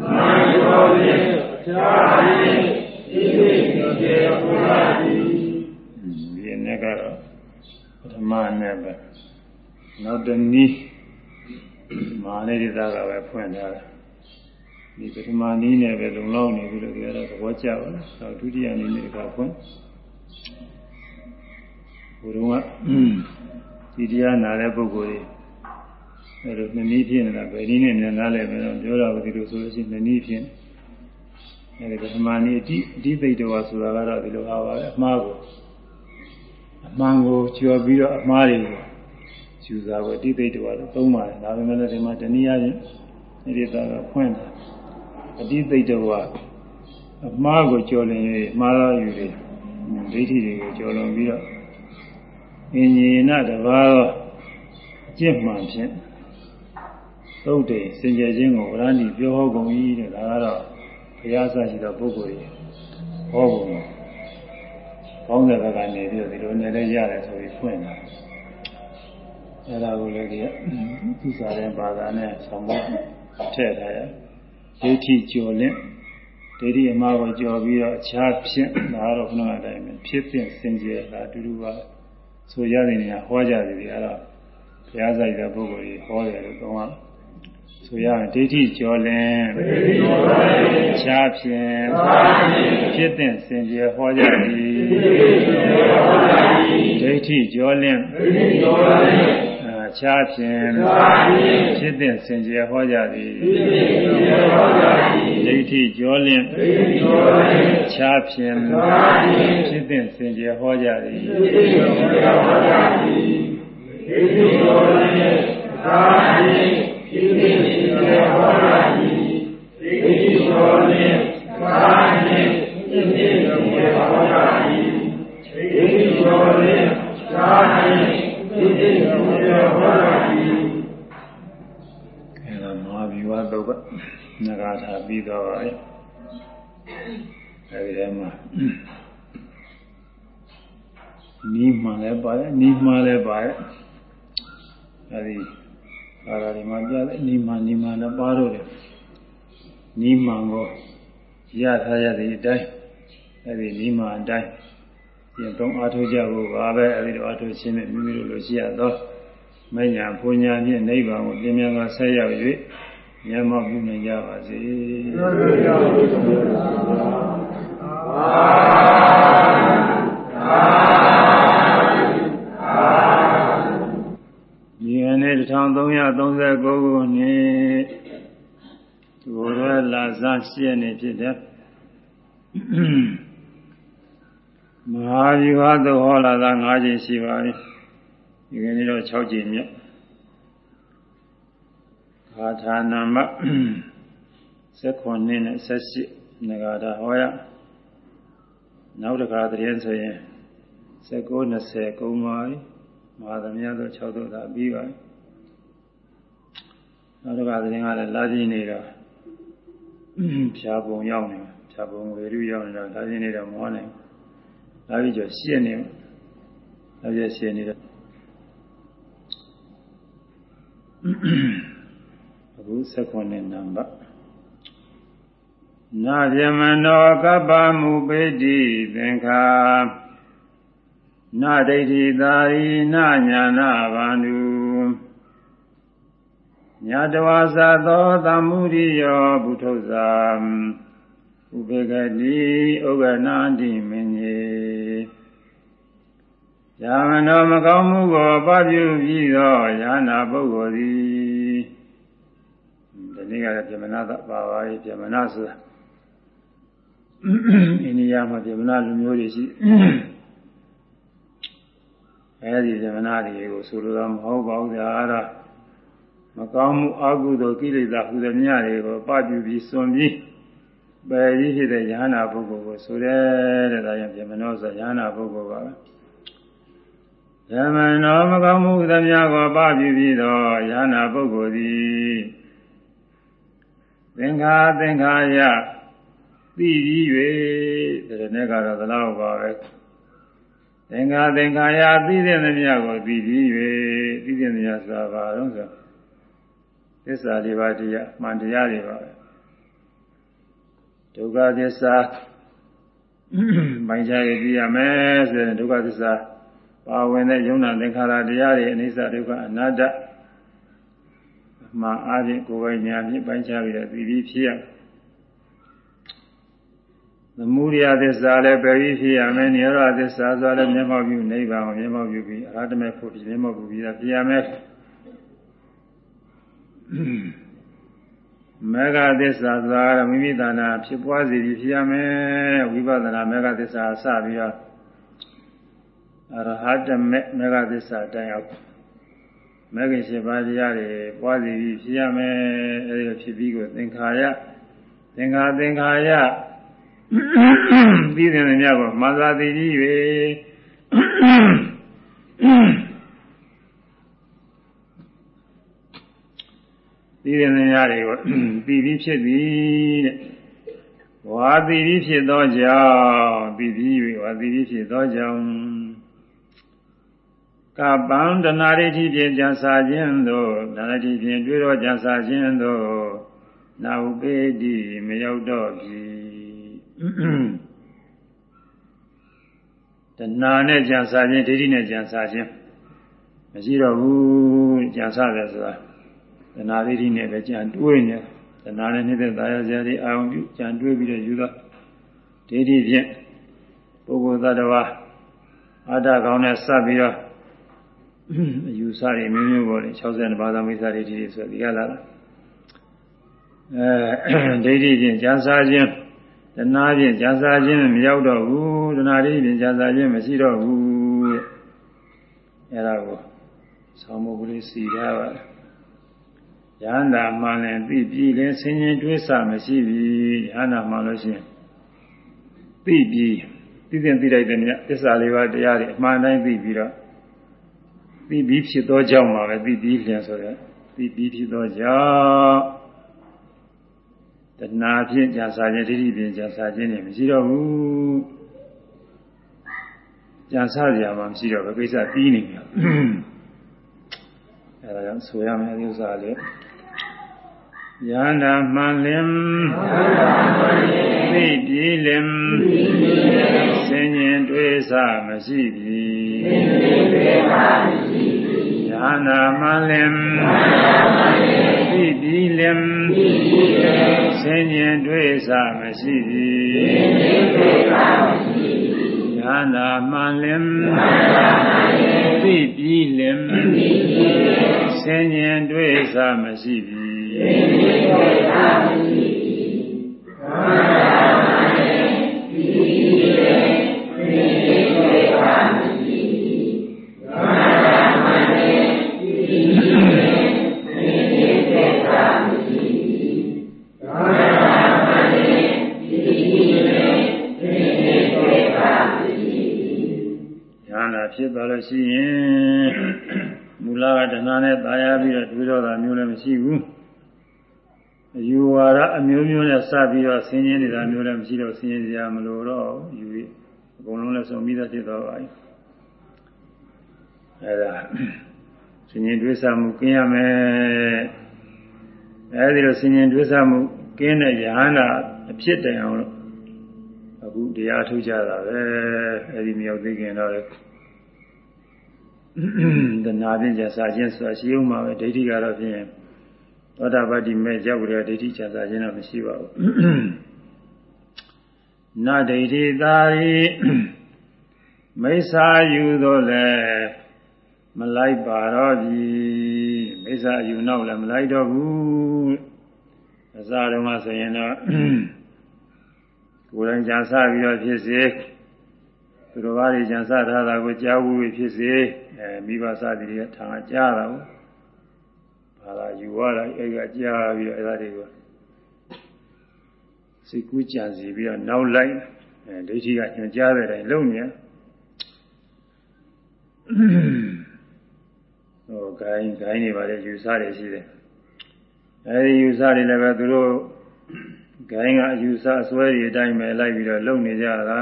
မှန်တော်ဖြင့် သာဖြင့်ဖြစ်ဖြစ်ဖြစ်ဖြစ်ဆိုရသည်ဒီနေ့ကတော့ပထမနဲ့ပဲနောက်တနည်းမာနေရတာကပဲဖွင့်ထားတာဒီပထမနည်းနဲ့ပဲလုံလောက်နေပြီလို့ပြောတော့သဘောကျပါလား။နောက်ဒုတိယနည်းနဲ့ကဖွင့်ိုတုန်းကဒီတရားနာတဲ့ပုဂ္ဂိုလ်တွေအဲလိုနှစ်နည်းဖြစ်နေတာဗေဒီနဲ့ဉာဏ်နားလည်းပဲတော့ပြောတာကဒီလိုဆိုလို့ရှိရင်နှစ်နည်းဖြစ် အဲဒီပထမနည်းအတိအတိသိတော်ဆိုတာကတော့ဒီလိုပါပါပဲအမှားကိုအမှန်ကိုကျော်ပြီးတော့အမှားတွေကိုယူစားကိုအတိသိတော်လို့သုံးပါတယ်ဒါပေမဲ့လည်းဒီမှာတနည်းအားဖြင့်ဒီဒေသကဖွင့်တာအတိသိတော်ကအမှားကိုကျော်လင်၍မှားလာယူတယ်ဒိဋ္ဌိတွေကိုကျော်လွန်ပြီးတော့အင်ညီနတပါးသောအကျင့်မှန်ဖြင့်သုတ်တေစင်ကြယ်ခြင်းကိုဗရဏီပြောဟောကုန်၏တဲ့ဒါကတော့ ဘုရားဆရှိသောပုဂ္ဂိုလ်ကြီးဟောပုံကောင်းတဲ့ဘက်ကနေပြီးတော့ဒီလိုနေလဲရတယ်ဆိုပြီးဖွင့်တာအဲ့ဒါကိုလည်းဒီသူစားတဲ့ဘာသာနဲ့ဆောင်းမထည့်ထားရဒိဋ္ဌိကျော်လင့်ဒိဋ္ဌိအမှားကိုကျော်ပြီးတော့အခြားဖြင့်ဒါတော့ခဏအတိုင်းပဲဖြစ်ဖြစ်စင်ကြယ်တာအတူတူပါဆိုရတဲ့နေရာဟောကြတယ်ဒီအဲ့တော့ဘုရားဆိုင်တဲ့ပုဂ္ဂိုလ်ကြီးဟောတယ်လို့တော့ ဆိုရရင်ဒိဋ္ဌိကျော်လင်ခြားဖြင့်ဖြစ်တဲ့စင်ကြယ်ဟောကြသည်ဒိဋ္ဌိကျော်လင်ခြားဖြင့်ဖြစ်တဲ့စင်ကြယ်ဟောကြသည်ဒိဋ္ဌိကျော်လင်ခြားဖြင့်ဖြစ်တဲ့စင်ကြယ်ဟောကြသည်ဒိဋ္ဌိကျော်လင်ခြားဖြ င့်ဖြစ်ဖြစ်ရှင်ရဲ့ဟောတာဤသိတိတော်နှင့်ကာနှင့်ဖြစ်ဖြစ်ရှင်ရဲ့ဟောတာဤသိတိတော်နှင့်ကာနှင့်ဖြစ်ဖြစ်ရှင်ရဲ့ဟောတာဤအဲဒါမဟာဘီဝသုတ်ကနဂါထာပြီးတော့ပါရဲ့အဲဒီထဲမှာနီးမှလည်းပါတယ်နီးမှလည်းပါတယ်အဲဒီ အဲဒါဒီမှာပြတဲ့နိမနိမနဲ့ပါတော့တယ်နိမန်ကိုရထားရတဲ့အတိုင်းအဲဒီနိမန်အတိုင်းပြန်တော့အားထုတ်ကြဖို့ပါပဲအဲဒီတော့အားထုတ်ခြင်းနဲ့မိမိတို့လိုရှိရသောမညာပူညာဖြင့်နိဗ္ဗာန်ကိုပြင်းပြမှာဆက်ရောက်၍မျက်မှောက်ပြုနိုင်ကြပါစေ။ဒီနေ့ 1339ခုနှစ်ဒုရလာဇာရှင်းနေဖြစ်တဲ့မဟာဗျူဟာသို့ဟောလာတာ၅ချိန်ရှိပါပြီဒီကနေ့တော့6ချိန်မြတ်ခါထာနာမ16နဲ့18နဂါဒဟောရနောက်တစ်ခါတည်းဆိုရင်19 20ကုံပါပြီမဟာသမယသော6တို့သာပြီးပါ နောက်တစ်ခါသတင်းကလည်းလာကြည့်နေတော့ဖြာပုံရောက်နေဖြာပုံဝေရုရောက်နေတော့လာကြည့်နေတော့မောနေလာပြီးကျော်ရှင်းနေလာပြီးရှင်းနေတော့အခု16နံပါတ်နာဗျမနောကပ္ပမူပိတိသင်္ခါနာဒိဋ္ဌိသာရိနာညာနာဗန္ဓု ညာတဝါသာသောသမုရိယောဘုထုဇာဥပေကတိဥက္ကနာတိမင်းကြီးယာမနောမကောင်းမှုကိုပပြုပြီးသောယာနာပုဂ္ဂိုလ်သည်ဒီနေ့ကပြမနာသပါပါရဲ့ပြမနာဆိုတာအိန္ဒိယမှာပြမနာလူမျိုးတွေရှိအဲဒီဇမနာတွေကိုဆိုလိုတာမဟုတ်ပါဘူးကြာတော့ မကောင်းမှုအကုသိုလ်ကိလေသာဟူသည်များတွေကိုပပြုပြီးစွန့်ပြီးပယ်ပြီးဖြစ်တဲ့ယ ahanan ပုဂ္ဂိုလ်ကိုဆိုတဲ့တဲ့ဒါကြောင့်ပြမနောဆိုယ ahanan ပုဂ္ဂိုလ်ပါပဲယမနောမကောင်းမှုသမျှကိုပပြုပြီးတော့ယ ahanan ပုဂ္ဂိုလ်သည်သင်္ခါသင်္ခါယသိပြီး၍တဲ့နေ့ကတော့သလောက်ပါပဲသင်္ခါသင်္ခါယသိတဲ့မြတ်ကိုသိပြီး၍သိတဲ့မြတ်ဆိုတာဘာလို့ဆို သစ္စာလေးပါးတရားမှန်တရားတွေပါပဲဒုက္ခသစ္စာမိုင်းချရပြရမယ်ဆိုရင်ဒုက္ခသစ္စာပါဝင်တဲ့ယုံနာသင်္ခါရတရားတွေအနိစ္စဒုက္ခအနတ္တမှအားဖြင့်ကိုယ်ပိုင်ဉာဏ်ဖြင့်ပိုင်းခြားပြီးတော့သိပြီးဖြစ်ရသမုဒိယသစ္စာလည်းပယ်ပြီးဖြစ်ရမယ်နိရောဓသစ္စာဆိုလည်းမျက်မှောက်ပြုနိဗ္ဗာန်ကိုမျက်မှောက်ပြုပြီးအရဟတမေဖို့မျက်မှောက်ပြုပြီးတော့ဖြစ်ရမယ် မေဃသစ္စာဆိုတာမိမိတဏ္ဍာဖြစ်ပွားစီပြီးဖြစ်ရမယ်ဝိပဿနာမေဃသစ္စာစပြီးတော့အရဟတမေမေဃသစ္စာတိုင်အောင်မေဃရှင်ပါးတရားတွေပွားစီပြီးဖြစ်ရမယ်အဲဒီဖြစ်ပြီးကိုသင်္ခါရသင်္ခါသင်္ခါရပြီးတဲ့မြတ်ကိုမှန်သာသိကြီး၍ ပြီးတဲ့မြတ်တွေကိုပြီးပြီးဖြစ်သည်တဲ့ဝါတိတိဖြစ်သောကြောင့်ပြီးပြီး၍ဝါတိတိဖြစ်သောကြောင့်ကပံတဏှာရိတိဖြင့်ကြံစာခြင်းသို့တဏှာရိတိဖြင့်တွေ့တော့ကြံစာခြင်းသို့နာဥပေတိမရောက်တော့ပြီတဏှာနဲ့ကြံစာခြင်းဒိဋ္ဌိနဲ့ကြံစာခြင်းမရှိတော့ဘူးကြံစာတယ်ဆိုတာ တဏှာဒိဋ္ဌိနဲ့ပဲကြံတွေးနေတဏှာနဲ့နေတဲ့သာယာစရာတွေအာရုံပြုကြံတွေးပြီးတော့ယူတော့ဒိဋ္ဌိဖြင့်ပုဂ္ဂိုလ်သတ္တဝါအတ္တကောင်းနဲ့စပ်ပြီးတော့အယူဆတွေမျိုးမျိုးပေါ်တယ်62ပါးသောမိစ္ဆာဒိဋ္ဌိတွေဆိုဒီကလာတာအဲဒိဋ္ဌိဖြင့်ကြံစားခြင်းတဏှာဖြင့်ကြံစားခြင်းမရောက်တော့ဘူးတဏှာဒိဋ္ဌိဖြင့်ကြံစားခြင်းမရှိတော့ဘူးအဲဒါကိုဆောင်းမုတ်ကလေးစီထားပါရ ဟန္တာမှန်လည်းသိပြီးလဲဆင်းရဲတွေးဆမရှိပြီရဟန္တာမှန်လို့ရှိရင်သိပြီးသိတဲ့သိလိုက်တဲ့မြတ်သစ္စာလေးပါးတရားတွေအမှန်တိုင်းသိပြီးတော့သိပြီးဖြစ်သောကြောင့်မှာပဲသိပြီးလျင်ဆိုတဲ့သိပြီးဖြစ်သောကြောင့်တဏှာဖြင့်ကြာစာခြင်းဒိဋ္ဌိဖြင့်ကြာစာခြင်းနေမရှိတော့ဘူးကြာစာကြရမှာမရှိတော့ဘူးကိစ္စပြီးနေပြီအဲဒါကြောင့်ဆိုရမယ်ဥစ္စာလေး ယန္တာမှန်လင်သိပြီလင်ဆင်ញင်တွေးစမရှိပြီယန္တာမှန်လင်သိပြီလင်ဆင်ញင်တွေးစမရှိပြီယန္တာမှန်လင်သိပြီလင်ဆင်ញင်တွေးစမရှိပြီ ဖြစ်သွားလို့ရှိရင်မူလကတဏှာနဲ့ပါရပြီးတော့တွေးတော့တာမျိုးလည်းမရှိဘူး အယူဝါဒအမျိုးမျိုးနဲ့စပြီးတော့ဆင်းရဲနေတာမျိုးလည်းမရှိတော့ဆင်းရဲကြမလို့တော့ယူပြီးအကုန်လုံးလည်းဆုံးပြီးသားဖြစ်သွားပါပြီအဲဒါဆင်းရဲတွေးဆမှုကင်းရမယ်အဲဒီလိုဆင်းရဲတွေးဆမှုကင်းတဲ့ယဟန္တာအဖြစ်တိုင်အောင်လို့အခုတရားထုတ်ကြတာပဲအဲဒီမြောက်သိခင်တော့တဏှာဖြင့်ကြစာခြင်းဆိုတာရှိအောင်ပါပဲဒိဋ္ဌိကတော့ဖြင့် သောတာပတ္တိမဲ့ရောက်ကြတဲ့ဒိဋ္ဌိချာစာခြင်းတော့မရှိပါဘူးနဒိဋ္ဌိသာရိမိစ္ဆာယူသောလဲမလိုက်ပါတော့ပြီမိစ္ဆာယူနောက်လည်းမလိုက်တော့ဘူးအစားတုန်းကဆိုရင်တော့ကိုယ်တိုင်ကြံစပြီးတော့ဖြစ်စေသူတော်ဘာတွေကြံစထားတာကိုကြားဝူဖြစ်စေအဲမိဘစသည်တွေထာကြားတာကို ဟာလာယူရတာအဲ့ကကြားပြီးတော့အဲ့ဒါတွေကိုစိတ်ကူးကြံစီပြီးတော့နောက်လိုက်အဲဒိဋ္ဌိကညွှန်ကြားတဲ့အတိုင်းလုပ်နေဟိုဂိုင်းဂိုင်းနေပါလေယူဆတယ်ရှိတယ်အဲဒီယူဆတွေလည်းပဲသူတို့ဂိုင်းကအယူဆအစွဲတွေအတိုင်းပဲလိုက်ပြီးတော့လုပ်နေကြတာ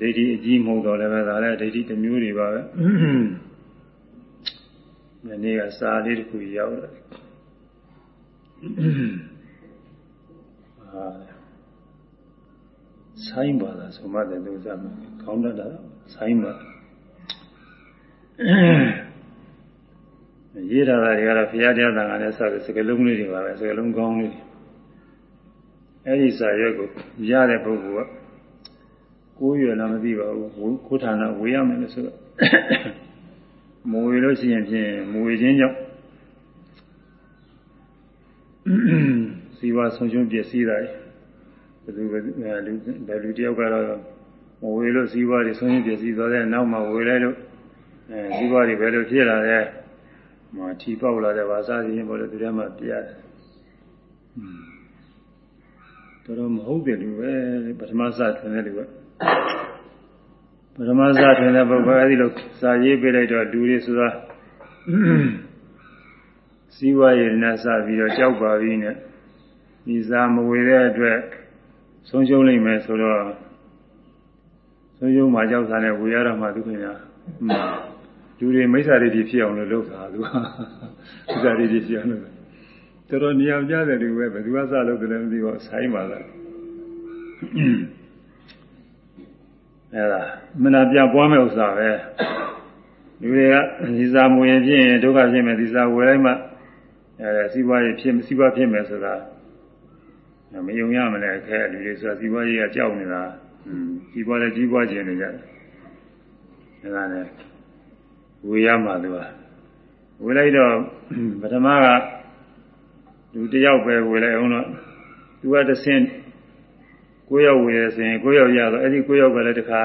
ဒိဋ္ဌိအကြီးမဟုတ်တော့လည်းပဲဒါလည်းဒိဋ္ဌိတစ်မျိုးတွေပါပဲ။ ဒီနေ့ကစာလေးတစ်ခုရောက်တယ်။ဟာဆိုင်ပါလားဆိုမှတဲ့လူစားမှာခေါင်းတတ်တာဆိုင်ပါရေးထားတာတွေကတော့ဘုရားတရားသံဃာနဲ့စတဲ့စကလုံးလေးတွေပါပဲစကလုံးကောင်းလေးအဲဒီစာရွက်ကိုရတဲ့ပုဂ္ဂိုလ်ကကိုးရွယ်လားမသိပါဘူးကိုဌာနဝေရမယ်လို့ဆိုတော့ မဝေလို့ရှိရင်ဖြင့်မဝေခြင်းကြောင့်စီဝါဆုံးရှုံးပျက်စီးတာဘယ်သူဘယ်လူဘယ်လူတယောက်ကတော့မဝေလို့စီဝါတွေဆုံးရှုံးပျက်စီးသွားတဲ့နောက်မှဝေလိုက်လို့အဲစီဝါတွေဘယ်လိုဖြစ်လာလဲမထီပေါက်လာတဲ့ဘာသာစီရင်ပေါ်လို့သူတို့မှပြရတယ်တော်တော်မဟုတ်တယ်လူပဲပထမစထွင်တဲ့လူက ပရမဇာထွင်တဲ့ပုဂ္ဂိုလ်အဲဒီလိုစာရေးပေးလိုက်တော့ဒူတွေဆိုတာစီးပွားရေးနဲ့စပြီးတော့ကြောက်ပါပြီနဲ့ဒီစားမဝေတဲ့အတွက်ဆုံးရှုံးလိမ့်မယ်ဆိုတော့ဆုံးရှုံးမှာကြောက်စားနဲ့ဝေရတော့မှဒုက္ခညာလူတွေမိစ္ဆာဒိဋ္ဌိဖြစ်အောင်လို့လုပ်တာသူကမိစ္ဆာဒိဋ္ဌိဖြစ်အောင်လုပ်တော်တော်နေရာကြတဲ့လူပဲဘယ်သူကစလုပ်တယ်လဲမသိဘူးဆိုင်ပါလား အဲ့ဒါမနာပြပွားမဲ့ဥစ္စာပဲလူတွေကဒီစာမဝင်ဖြစ်ရင်ဒုက္ခဖြစ်မယ်ဒီစာဝယ်လိုက်မှအဲစီးပွားရေးဖြစ်စီးပွားဖြစ်မယ်ဆိုတာမယုံရမလဲခဲလူတွေဆိုတာစီးပွားရေးကကြောက်နေတာอืมစီးပွားလည်းကြီးပွားခြင်းနေကြတယ်အဲဒါနဲ့ဝေရမှာသူကဝေလိုက်တော့ပထမကလူတယောက်ပဲဝေလိုက်အောင်တော့သူကတဆင့် ကိုယောက်ဝေရဆိုရင်ကိုယောက်ရတော့အဲ့ဒီကိုယောက်ကလည်းတခါ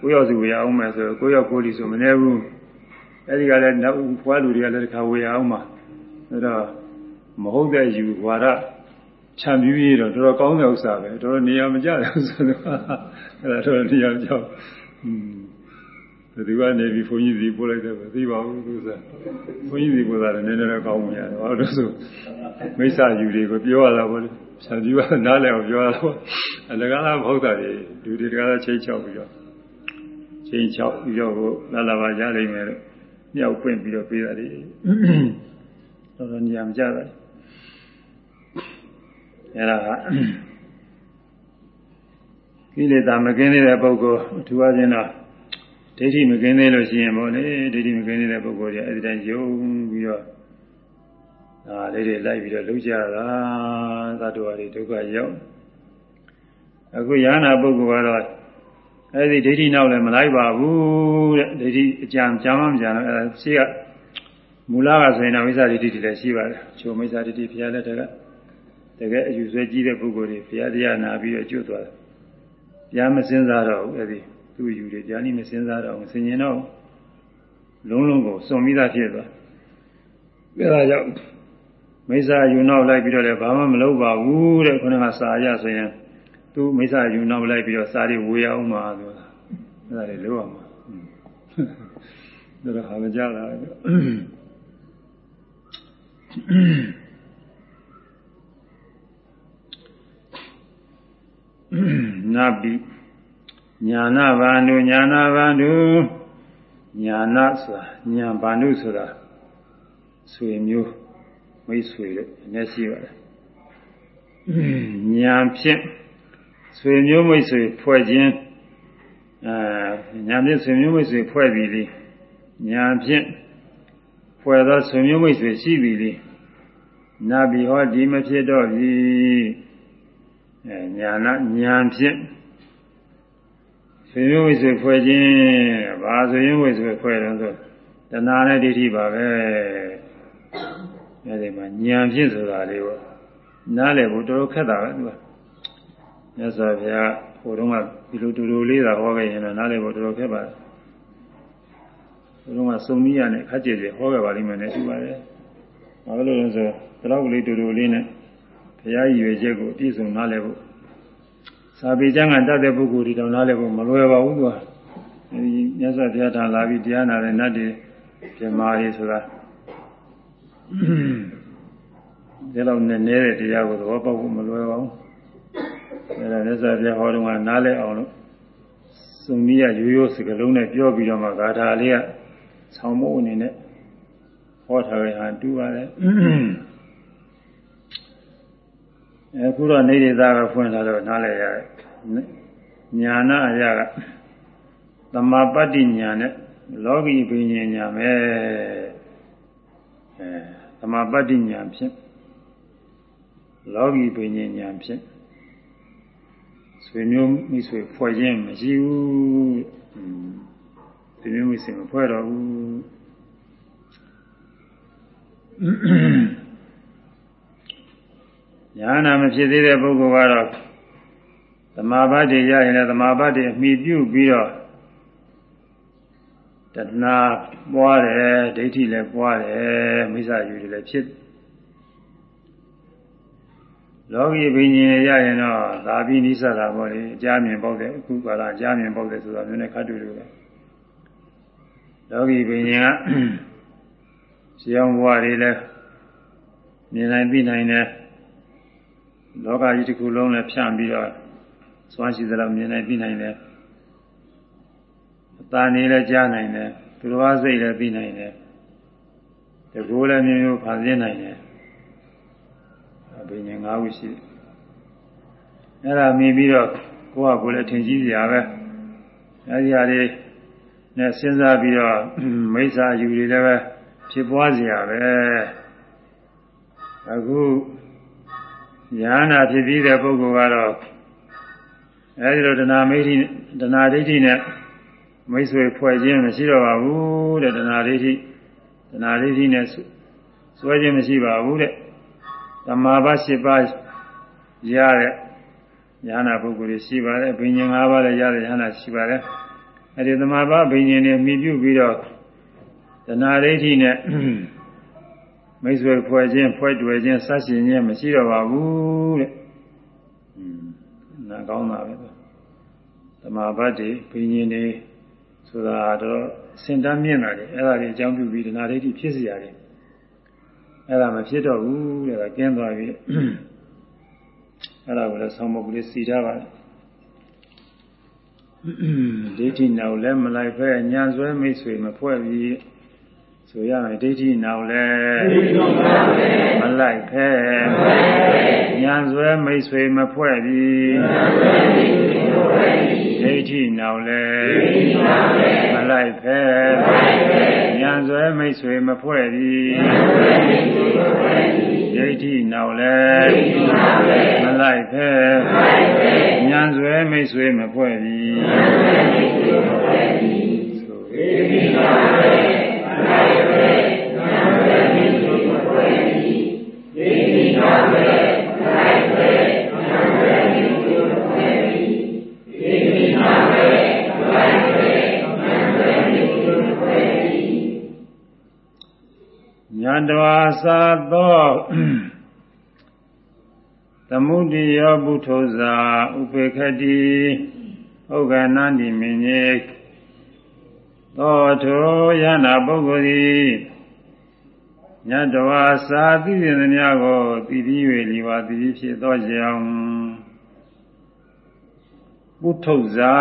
ကိုယောက်စီဝေရအောင်မယ်ဆိုကိုယောက်ကိုလီဆိုမနေဘူးအဲ့ဒီကလည်းနောက်ဖွားလူတွေကလည်းတခါဝေရအောင်မှာအဲ့တော့မဟုတ်တဲ့ယူဝါဒခြံပြူးရတော့တော်တော်ကောင်းတဲ့ဥစ္စာပဲတော်တော်နေရာမကျတဲ့ဥစ္စာတော့အဲ့ဒါတော်တော်နေရာကြောက်อืมဘယ် သူကနေပြီးဘုန်းကြီးစီပို့လိုက်တယ်မသိပါဘူးသူစားဘုန်းကြီးစီပို့တာလည်းနည်းနည်းတော့ကောင်းမှရတယ်ဘာလို့ဆိုမိစ္ဆာယူတွေကိုပြောရတာပေါ့လေခြံပြူးကနားလည်အောင်ပြောရတာပေါ့အလကားလားမဟုတ်တာတွေလူတွေတကားချင်းချောက်ပြီးတော့ချင်းချောက်ပြီးတော့လာလာပါရလိမ့်မယ်လို့မြောက်ပွင့်ပြီးတော့ပေးတာတွေတော်တော်ညံကြတယ်အဲ့ဒါကကိလေသာမကင်းသေးတဲ့ပုဂ္ဂိုလ်အထူးအချင်းတော့ ဒိဋ္ဌိမကင်းသေးလို့ရှိရင်ပေါ့လေဒိဋ္ဌိမကင်းသေးတဲ့ပုဂ္ဂိုလ်တွေအဲ့ဒီတိုင်းယုံပြီးတော့ဒါလေးတွေလိုက်ပြီးတော့လှုပ်ကြတာသတ္တဝါတွေဒုက္ခရောက်အခုယ ahanan ပုဂ္ဂိုလ်ကတော့အဲ့ဒီဒိဋ္ဌိနောက်လည်းမလိုက်ပါဘူးတဲ့ဒိဋ္ဌိအကြံကြမ်းမှမကြမ်းတော့အဲ့ဒါရှိကမူလကဆိုရင်တော့မိစ္ဆာဒိဋ္ဌိတွေလည်းရှိပါတယ်ချိုမိစ္ဆာဒိဋ္ဌိဖျားလက်တကတကယ်အယူဆွဲကြီးတဲ့ပုဂ္ဂိုလ်တွေဘုရားတရားနာပြီးတော့ကျွတ်သွားတယ်။တရားမစင်စားတော့ဘူးအဲ့ဒီ သူ့ယူတွေတရားနည်းမစင်စားတော့ဘူးဆင်ញင်တော့လုံးလုံးကိုစွန်မိသားဖြစ်သွား။အဲဒါကြောင့်မိစ္ဆာယူနောက်လိုက်ပြီးတော့လည်းဘာမှမလုပ်ပါဘူးတဲ့ခုနကစာရဆိုရင်သူမိစ္ဆာယူနောက်လိုက်ပြီးတော့စာတွေဝေအောင်ပါဆိုတာ။အဲဒါတွေလုပ်အောင်ပါ။ဒါတော့ဟာမကြတာ။နာပိ ညာနာဘာနုညာနာဘာနုညာနာဆိုတာညာဘာနုဆိုတာဆွေမျိုးမိတ်ဆွေလို့အမျက်ရှိပါတယ်ညာဖြင့်ဆွေမျိုးမိတ်ဆွေဖွဲ့ခြင်းအဲညာဖြင့်ဆွေမျိုးမိတ်ဆွေဖွဲ့ပြီးလေညာဖြင့်ဖွဲ့သောဆွေမျိုးမိတ်ဆွေရှိပြီလေနာဘီဟောဒီမဖြစ်တော့ပြီအဲညာနာညာဖြင့် ဆွေမျိုးဝိဆွေဖွဲ့ခြင်းဘာဆွေမျိုးဝိဆွေဖွဲ့တယ်ဆိုတဏှာနဲ့ဒိဋ္ဌိပါပဲအဲဒီမှာညာဖြင့်ဆိုတာလေးပေါ့နားလည်ဖို့တော်တော်ခက်တာပဲသူကမြတ်စွာဘုရားဟိုတုန်းကဒီလိုတူတူလေးသာဟောခဲ့ရင်တော့နားလည်ဖို့တော်တော်ခက်ပါတယ်ဟိုတုန်းကစုံမိရနဲ့ခက်ကြည့်ကြဟောခဲ့ပါလိမ့်မယ်နဲ့ရှိပါတယ်ဘာလို့လဲဆိုတော့ဒီလောက်ကလေးတူတူလေးနဲ့ဘုရားရည်ရွယ်ချက်ကိုအပြည့်စုံနားလည်ဖို့ စာပေကျမ်းကတတ်တဲ့ပုဂ္ဂိုလ်ဒီတောင်နားလည်ဖို့မလွယ်ပါဘူးသူကအဲဒီမြတ်စွာဘုရားထံလာပြီးတရားနာတဲ့နတ်တွေပြမာတွေဆိုတာဒီလောက်နဲ့နေတဲ့တရားကိုသဘောပေါက်ဖို့မလွယ်ပါဘူးအဲဒါမြတ်စွာဘုရားဟောတော့ကနားလည်အောင်လို့စုံမီးရရိုးရိုးစကလုံးနဲ့ပြောပြီးတော့မှဂါထာလေးကဆောင်းမိုးအနေနဲ့ဟောထားရဟန်တူပါတယ် အခုတော့နေရသားကဖွင့်လာတော့နားလည်ရတယ်ညာနာအရာကသမာပတ္တိညာနဲ့လောကီပညာညာပဲအဲသမာပတ္တိညာဖြင့်လောကီပညာညာဖြင့်ဆွေမျိုးမိဆွေဖွဲ့ခြင်းမရှိဘူးဆွေမျိုးမိဆွေမဖွဲ့တော့ဘူး ညာနာမဖြစ်သေးတဲ့ပုဂ္ဂိုလ်ကတော့သမာဘတ်တွေရရင်လည်းသမာဘတ်တွေအမိပြုပြီးတော့တဏှာပွားတယ်ဒိဋ္ဌိလည်းပွားတယ်မိစ္ဆာယူတွေလည်းဖြစ်လောကီဘိညာဉ်ရရင်တော့သာပြီးနိစ္စတာပေါ့လေအကြမြင်ပေါက်တယ်အခုကလာအကြမြင်ပေါက်တယ်ဆိုတာမျိုးနဲ့ခတ်တူတူပဲလောကီဘိညာဉ်ကရှင်းအောင်ဘဝတွေလည်းမြင်နိုင်သိနိုင်တယ် လောကကြီးတစ်ခုလုံးလည်းဖြန့်ပြီးတော့စွမ်းရှိသလောက်မြင်နိုင်ပြီးနိုင်တယ်အตาနေလည်းကြားနိုင်တယ်သူတော်ဘာစိတ်လည်းပြီးနိုင်တယ်တကူလည်းမျိုးမျိုးဖန်ဆင်းနိုင်တယ်အဘိညာဉ်၅ခုရှိတယ်အဲ့ဒါမြင်ပြီးတော့ကိုယ့်ဟာကိုယ်လည်းထင်ကြီးစရာပဲအဲဒီဟာလေးနဲ့စဉ်းစားပြီးတော့မိစ္ဆာယူတွေလည်းပဲဖြစ်ပွားစရာပဲအခု ဉာဏ်နာဖြစ်ပြီးတဲ့ပုဂ္ဂိုလ်ကတော့အဲဒီလိုတဏှာမိဋ္ဌိတဏှာဒိဋ္ဌိနဲ့မိတ်ဆွေဖွဲ့ခြင်းမရှိတော့ပါဘူးတဲ့တဏှာဒိဋ္ဌိတဏှာဒိဋ္ဌိနဲ့ဆွဲခြင်းမရှိပါဘူးတဲ့သမာဘ၈ပါးရတဲ့ဉာဏပုဂ္ဂိုလ်တွေရှိပါတယ်ဘိညာဉ်၅ပါးလည်းရတဲ့ဉာဏရှိပါတယ်အဲဒီသမာဘဘိညာဉ်နဲ့မိပြုပြီးတော့တဏှာဒိဋ္ဌိနဲ့ မိတ်ဆွေဖွဲ့ခြင်းဖွဲ့တွေ့ခြင်းစသဖြင့်ခြင်းမရှိတော့ပါဘူးတဲ့။နာကောင်းတာပဲ။သမာဘတ်တွေဘိညာဉ်တွေဆိုတာတော့စင်တမ်းမြင့်တာလေအဲ့ဒါတွေအကြောင်းပြုပြီးတဏှာဒိဋ္ဌိဖြစ်စီရတယ်။အဲ့ဒါမဖြစ်တော့ဘူးတဲ့ကကျင်းသွားပြီ။အဲ့ဒါကိုလည်းဆောင်းမကလေးစီထားပါဒိဋ္ဌိနောက်လည်းမလိုက်ဖဲညာဆွဲမိတ်ဆွေမဖွဲ့ပြီး ဆိုရမယ်ဒိဋ္ဌိနောက်လည်းမလိုက်ဖဲညာဆွဲမိတ်ဆွေမဖွဲ့ပြီးဒိဋ္ဌိနောက်လည်းမလိုက်ဖဲညာဆွဲမိတ်ဆွေမဖွဲ့ပြီးဒိဋ္ဌိနောက်လည်းမလိုက်ဖဲညာဆွဲမိတ်ဆွေမဖွဲ့ပြီးဆိုဒိဋ္ဌိနောက်လ ည်းညတဝါသာသောသမုဒိယောဘုထုဇာဥပေခတိဥက္ကနန္တိမင်းကြီး သောထိုယနာပုဂ္ဂိုလ်သည်ညတဝါစာသိရသမျှကိုတည်ပြီး၍လီဝါတည်ဖြစ်သောကြောင့်ပုထုဇာ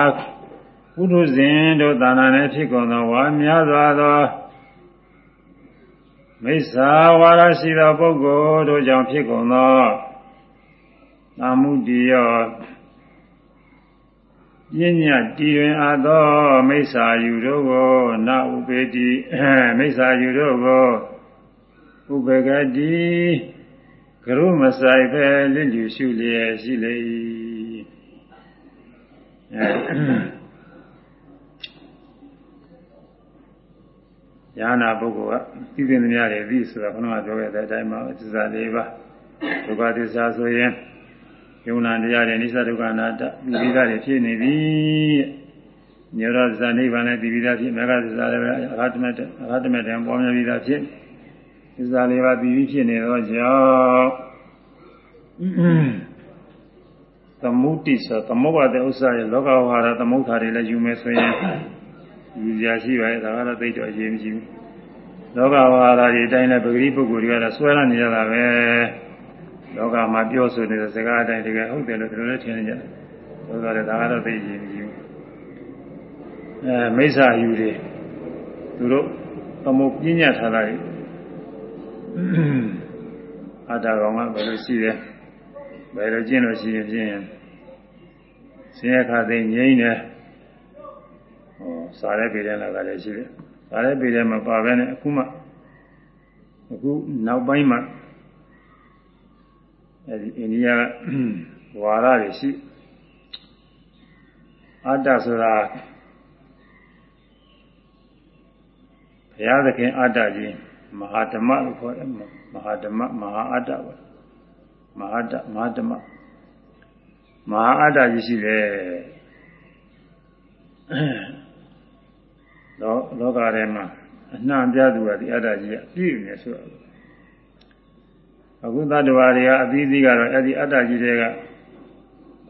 ပုထုဇဉ်တို့သာနာနဲ့ဖြစ်ကုန်သောဝါများစွာသောမိစ္ဆာဝါရရှိသောပုဂ္ဂိုလ်တို့ကြောင့်ဖြစ်ကုန်သောသာမှုတ ည်ရောပညာတည်တွင်အပ်သောမိစ္ဆာယူတို့ကိုနာဥပေတိမိစ္ဆာယူတို့ကိုဥပကတိကရုမဆိုင်ပဲလင့်လူရှုလျက်ရှိလေ၏ညာနာပုဂ္ဂိုလ်ကသိတဲ့နေရာတွေပြီးဆိုတာခဏကပြောခဲ့တဲ့အတိုင်းမှာသစ္စာ၄ပါးဒုက္ခသစ္စာဆိုရင် ယုံနာတရားတွေနိစ္စဒုက္ခအနာတ္တဒီပိသားတွေဖြစ်နေပြီညောရသစ္စာနိဗ္ဗာန်နဲ့ဒီပိသားဖြစ်မေဃသစ္စာလည်းအရဟတမေအရဟတမေတံပေါ်များပြီးသားဖြစ်သစ္စာလေးပါးပြီးပြီးဖြစ်နေတော့ကြောင့်သမုဒ္တိဆိုသမုပ္ပါတဲ့ဥစ္စာရဲ့လောကဝါဒသမုဋ္ဌာတွေလည်းယူမယ်ဆိုရင်ယူကြရှိပါရဲ့ဒါကတော့သိတော့အရေးမရှိဘူးလောကဝါဒတွေအတိုင်းလည်းပဂရိပုဂ္ဂိုလ်တွေကတော့ဆွဲလာနေကြတာပဲ လောကမှာပြောဆိုနေတဲ့စကားအတိုင်းတကယ်ဟုတ်တယ်လို့ဒီလိုလည်းထင်နေကြတယ်။ဆိုတော့ဒါကတော့သိရင်မရှိဘူး။အဲမိစ္ဆာယူတွေသူတို့သမုတ်ပြညတ်ထားတာအတ္တကောင်ကဘယ်လိုရှိတယ်။ဘယ်လိုကျင့်လို့ရှိရင်ဖြင့်ဆင်းရဲခါသိငြိမ့်တယ်။ဟောစားရဲပြည်တယ်လာကလည်းရှိတယ်။စားရဲပြည်တယ်မှာပါပဲနဲ့အခုမှအခုနောက်ပိုင်းမှာ အဲဒီအိန္ဒိယဝါရတွေရှိအတ္တဆိုတာဘုရားသခင်အတ္တကြီးမဟာဓမ္မလို့ခေါ်တယ်မဟာဓမ္မမဟာအတ္တပါမဟာတ္တမဟာဓမ္မမဟာအတ္တကြီးရှိတယ်လောလောကထဲမှာအနှံ့ပြသူကဒီအတ္တကြီးကပြည့်နေဆိုတော့ အခုသတ္တဝါတွေကအသီးသီးကတော့အဲ့ဒီအတ္တကြီးတွေက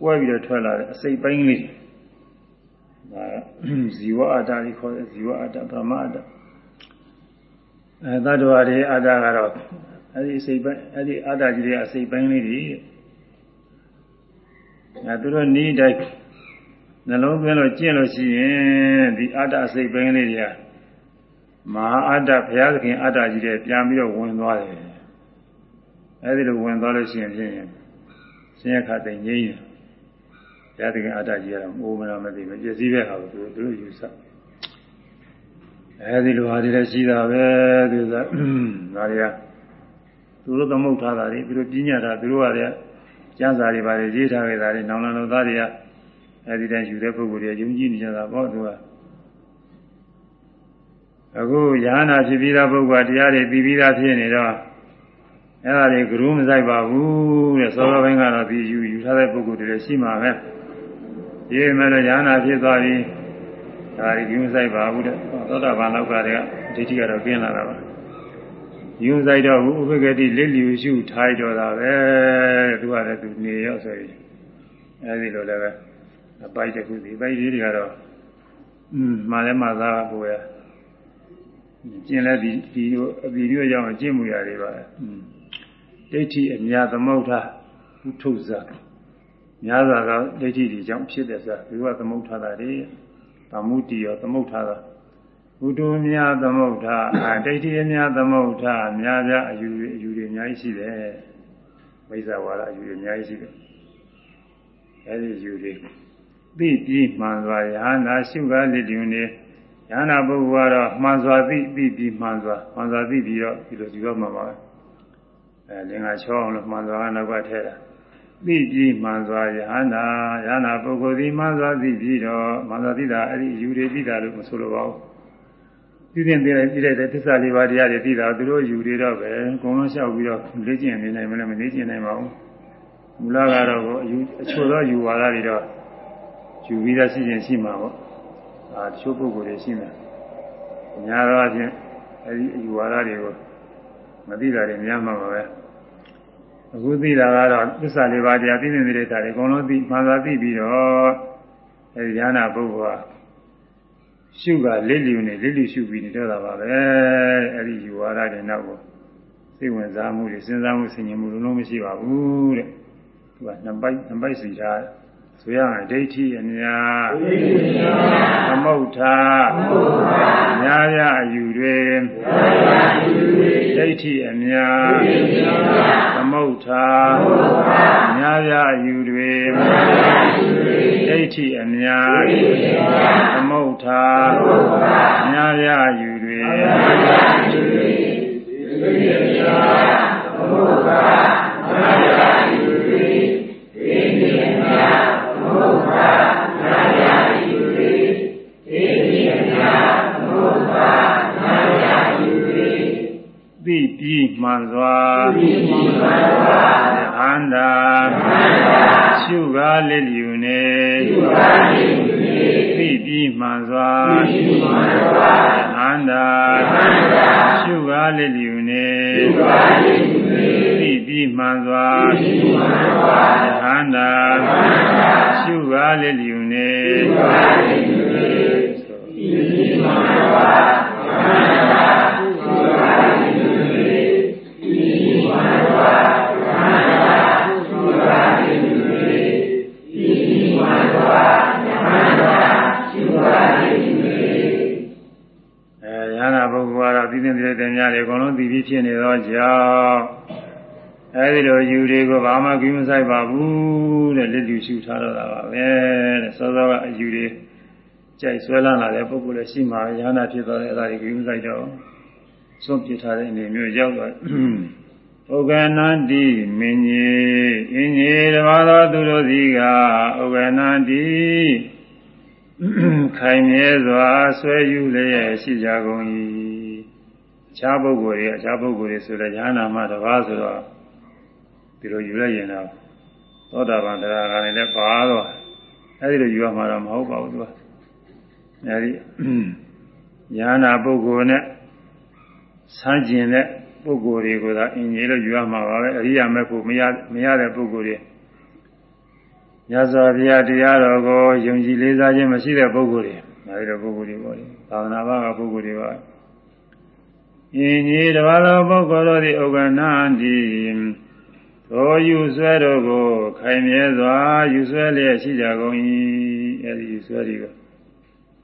ကွဲပြီးတော့ထွက်လာတဲ့အစိတ်ပိုင်းလေးဒါဇီဝအတ္တကြီးခေါ်တယ်ဇီဝအတ္တဗြဟ္မအတ္တအဲသတ္တဝါတွေအတ္တကတော့အဲ့ဒီအစိတ်ပိုင်းအဲ့ဒီအတ္တကြီးတွေကအစိတ်ပိုင်းလေးတွေအဲသူတို့နီးတိုင်းနှလုံးသွင်းလို့ကျင့်လို့ရှိရင်ဒီအတ္တစိတ်ပိုင်းလေးတွေကမဟာအတ္တဘုရားသခင်အတ္တကြီးတဲ့ပြန်ပြီးတော့ဝင်သွားတယ် အဲဒီလိုဝင်သွားလို့ရှိရင်ဖြင့်ဆင်းရဲခတ်တဲ့ငြိမ်းတယ်ဘုရားသခင်အတ္တကြီးကတော့အိုးမနာမသိဘူးပြည့်စည်ပဲဟာကိုသူတို့ယူဆအဲဒီလိုဟာတွေလည်းရှိတာပဲသူကဒါတွေကသူတို့သမုတ်ထားတာတွေသူတို့ပြညာတာသူတို့ကလည်းကျမ်းစာတွေပါတယ်ရေးထားခဲ့တာတွေနောင်လာလို့သားတွေကအဲဒီတည်းယူတဲ့ပုဂ္ဂိုလ်တွေယုံကြည်နေကြတာပေါ့သူကအခုယ ahanan ဖြစ်ပြီးသားပုဂ္ဂိုလ်တရားတွေပြီးပြီးသားဖြစ်နေတော့ အဲ့ဒါတွေကရုမဆိုင်ပါဘူးတဲ့သောတော်ဘင်းကတော့ဒီယူယူထားတဲ့ပုဂ္ဂိုလ်တွေရှိမှာပဲရေးမယ်လို့ယ ahanan ဖြစ်သွားပြီဒါတွေယူမဆိုင်ပါဘူးတဲ့သောတာပန်လောက်ကတည်းကဒိဋ္ဌိကတော့ကျင်းလာတာပါယူဆိုင်တော့ဘူးဥပက္ခတိလက်လျူရှုထားကြတာပဲသူကလည်းသူနေရောဆိုရင်အဲဒီလိုလည်းပဲအပိုက်တစ်ခုဒီပိုက်လေးတွေကတော့อืมမှလည်းမှသာကိုရကျင်လဲဒီဒီအပီရွရောက်အောင်ကျင့်မှုရတယ်ပါอืม ဒိဋ္ဌိအများသမုဋ္ဌဘုထုဇာများစွာသောဒိဋ္ဌိတွေကြောင့်ဖြစ်တဲ့ဆိုဒီကသမုဋ္ဌတာတွေဗမုတိရောသမုဋ္ဌတာဘုဒ္ဓမြာသမုဋ္ဌအာဒိဋ္ဌိအများသမုဋ္ဌအများပြအယူအယူတွေအများကြီးရှိတယ်မိစ္ဆာဝါဒအယူတွေအများကြီးရှိတယ်အဲဒီအယူတွေသိပြီးမှန်စွာယဟနာရှုကားလိတုန်နေယဟနာပုဂ္ဂိုလ်ကတော့မှန်စွာသိသိပြီးမှန်စွာမှန်စွာသိပြီးတော့ဒီလိုဒီတော့မှမှာပဲ အဲလင်္ကာချောအောင်လို့မှန်စွာကနောက်ကထဲတာသိပြီးမှန်စွာယဟနာယဟနာပုဂ္ဂိုလ်ဒီမှန်စွာသိပြီးတော့မှန်စွာသိတာအဲ့ဒီယူတွေသိတာလို့မဆိုလိုပါဘူးသိတဲ့သိတဲ့သိတဲ့သစ္စာလေးပါးတရားတွေသိတာသူတို့ယူတွေတော့ပဲအကုန်လုံးလျှောက်ပြီးတော့လေ့ကျင့်နေနိုင်မလဲမလေ့ကျင့်နိုင်ပါဘူးမူလကတော့အယူအချို့သောယူဝါဒတွေတော့ယူပြီးသားရှိရင်ရှိမှာပေါ့အာတချို့ပုဂ္ဂိုလ်တွေရှိမယ်ညာတော့အချင်းအဲဒီအယူဝါဒတွေကိုမသိတာတွေများမှာပါပဲ အခုသိတာကတော့သစ္စာလေးပါးတရားသိနေတဲ့တရားတွေအကုန်လုံးသိမှန်သာသိပြီးတော့အဲဒီဉာဏပုဂ္ဂိုလ်ကရှုကလက်လျူနေလက်လျူရှုပြီးနေတော့တာပါပဲအဲဒီယူဝါဒတွေနောက်ကိုစိတ်ဝင်စားမှုတွေစဉ်းစားမှုဆင်ခြင်မှုလုံးလုံးမရှိပါဘူးတဲ့သူကနှစ်ပိုက်နှစ်ပိုက်စီထား ဆိုရမယ်ဒိဋ္ဌိအများသမုဋ္ဌာများရအယူတွေဒိဋ္ဌိအများသမုဋ္ဌာများရအယူတွေဒိဋ္ဌိအများသမုဋ္ဌာများရအယူတွေဒိဋ္ဌိအများသမုဋ္ဌာများရ သိပြီးမှန်စွာဟန္တာရှုကားလက်လျူနေသိပြီးမှန်စွာဟန္တာရှုကားလက်လျူနေသိ ပြီးမှန်စွာဟန္တာရှုကားလက်လျူနေသိပြီးမှန်စွာဟန္တာသိသိတဲ့တင်များတွေအကုန်လုံးသိပြီးဖြစ်နေတော့ကြောင့် အဲဒီလိုယူတွေကိုဘာမှကိမဆိုင်ပါဘူးတဲ့လက်လူရှုထားတော့တာပါပဲတဲ့စောစောကအယူတွေကြိုက်ဆွဲလန်းလာတဲ့ပုဂ္ဂိုလ်လည်းရှိမှာရဟနာဖြစ်သွားတဲ့အဲဒါတွေကိမဆိုင်တော့စွန့်ပစ်ထားတဲ့အနေမျိုးရောက်သွားဥက္ကနန္တိမင်းကြီးအင်းကြီးတပါးသောသူတို့စီကဥက္ကနန္တိခိုင်မြဲစွာဆွဲယူလျက်ရှိကြကုန်၏အခြားပုဂ္ဂိုလ်တွေအခြားပုဂ္ဂိုလ်တွေဆိုလည်းဉာဏ်နာမှတပါးဆိုတော့ ဒီလိုယူလိုက်ရင်တော့သောတာပန်တရားကလည်းပါတော့အဲဒီလိုယူရမှာတော့မဟုတ်ပါဘူးသူကအဲဒီဉာဏ်နာပုဂ္ဂိုလ်နဲ့ဆန်းကျင်တဲ့ပုဂ္ဂိုလ်တွေကိုသာအင်ကြီးလို့ယူရမှာပါပဲအရိယာမဲ့ဖို့မရမရတဲ့ပုဂ္ဂိုလ်တွေညဇောဘုရားတရားတော်ကိုယုံကြည်လေးစားခြင်းမရှိတဲ့ပုဂ္ဂိုလ်တွေအဲဒီလိုပုဂ္ဂိုလ်တွေပေါ့လေသာသနာ့ဘာကပုဂ္ဂိုလ်တွေပါယင်ကြီးတပါးသောပုဂ္ဂိုလ်တို့သည်ဥက္ကဏံတိ သောယူဆွဲတို့ကိုခိုင်မြဲစွာယူဆွဲလျက်ရှိကြကုန်၏အဲဒီယူဆွဲတွေကို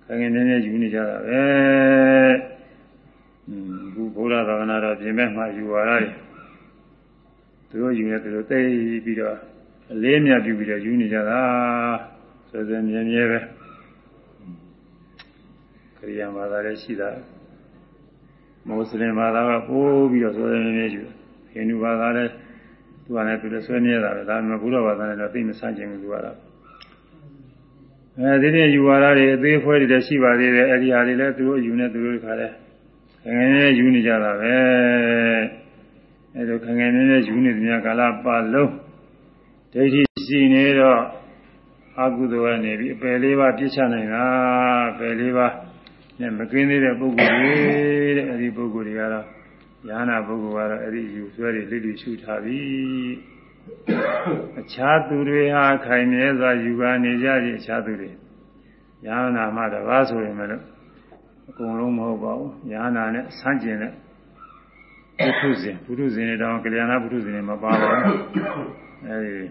ခိုင်ငယ်နေနေယူနေကြတာပဲအခုဘုရားသာသနာတော်ပြင်မဲ့မှာယူဝါရတယ်သူတို့ယူနေသူတို့သိပြီးတော့အလေးမြတ်ပြုပြီးတော့ယူနေကြတာဆွေဆွေမြဲမြဲပဲခရိယာဘာသာလည်းရှိတာမွတ်စလင်ဘာသာကပိုးပြီးတော့ဆွေဆွေမြဲမြဲယူဟိန္ဒူဘာသာလည်း သူကလည်းသူလည်းဆွေးမြဲတာပဲဒါပေမဲ့ဘုရားဘာသာနဲ့တော့သိမဆန့်ကျင်ဘူးသူကတော့အဲဒီတည်းယူဝါဒတွေအသေးဖွဲတွေလည်းရှိပါသေးတယ်အဲဒီဟာတွေလည်းသူတို့ယူနေသူတို့ခါလဲငငယ်ငယ်ယူနေကြတာပဲအဲဒါငငယ်ငယ်ယူနေတဲ့များကာလပါလုံးဒိဋ္ဌိရှိနေတော့အကုသိုလ်ကနေပြီးအပယ်လေးပါးပြစ်ချနိုင်တာအပယ်လေးပါးနဲ့မကင်းသေးတဲ့ပုဂ္ဂိုလ်တွေတဲ့အဲဒီပုဂ္ဂိုလ်တွေကတော့ ဉာဏပုဂ္ဂိုလ်ကတော့အဲဒီယူဆွဲတွေလိလိရှုထားပြီအခြားသူတွေဟာခိုင်မြဲစွာယူကနေကြပြီအခြားသူတွေဉာဏမှတပါးဆိုရင်လည်းအကုန်လုံးမဟုတ်ပါဘူးဉာဏနဲ့ဆန်းကျင်တဲ့ပုထုဇဉ်ပုထုဇဉ်တွေတောင်ကလျာဏပုထုဇဉ်တွေမပါပါဘူးအဲဒီ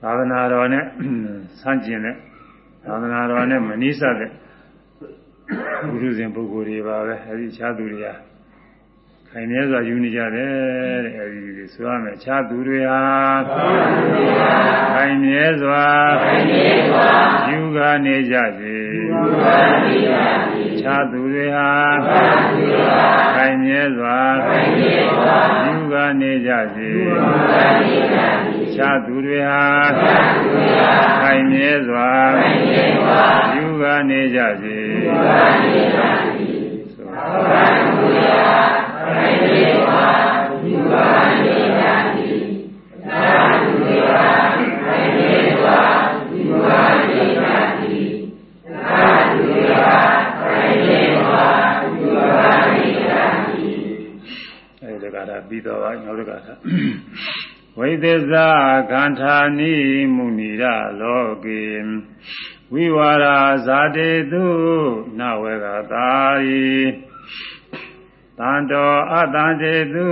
သာသနာတော်နဲ့ဆန်းကျင်တဲ့သာသနာတော်နဲ့မနိစ္စတဲ့ပုထုဇဉ်ပုဂ္ဂိုလ်တွေပါပဲအဲဒီခြားသူတွေဟာ ခိုင်မြဲစွာယူနေကြတယ်တဲ့အဲဒီဆိုရမယ်ခြားသူတွေဟာခိုင်မြဲစွာယူကနေကြစေခြားသူတွေဟာခိုင်မြဲစွာယူကနေကြစေခြားသူတွေဟာခိုင်မြဲစွာယူကနေကြစေ ပြီးတော့နောက်တစ်ခါသာဝိသေဇာခန္ဓာနိမုဏိရလောကေဝိဝါရာဇာတေတုနဝေကတာယိ တန်တော်အတန်တေတု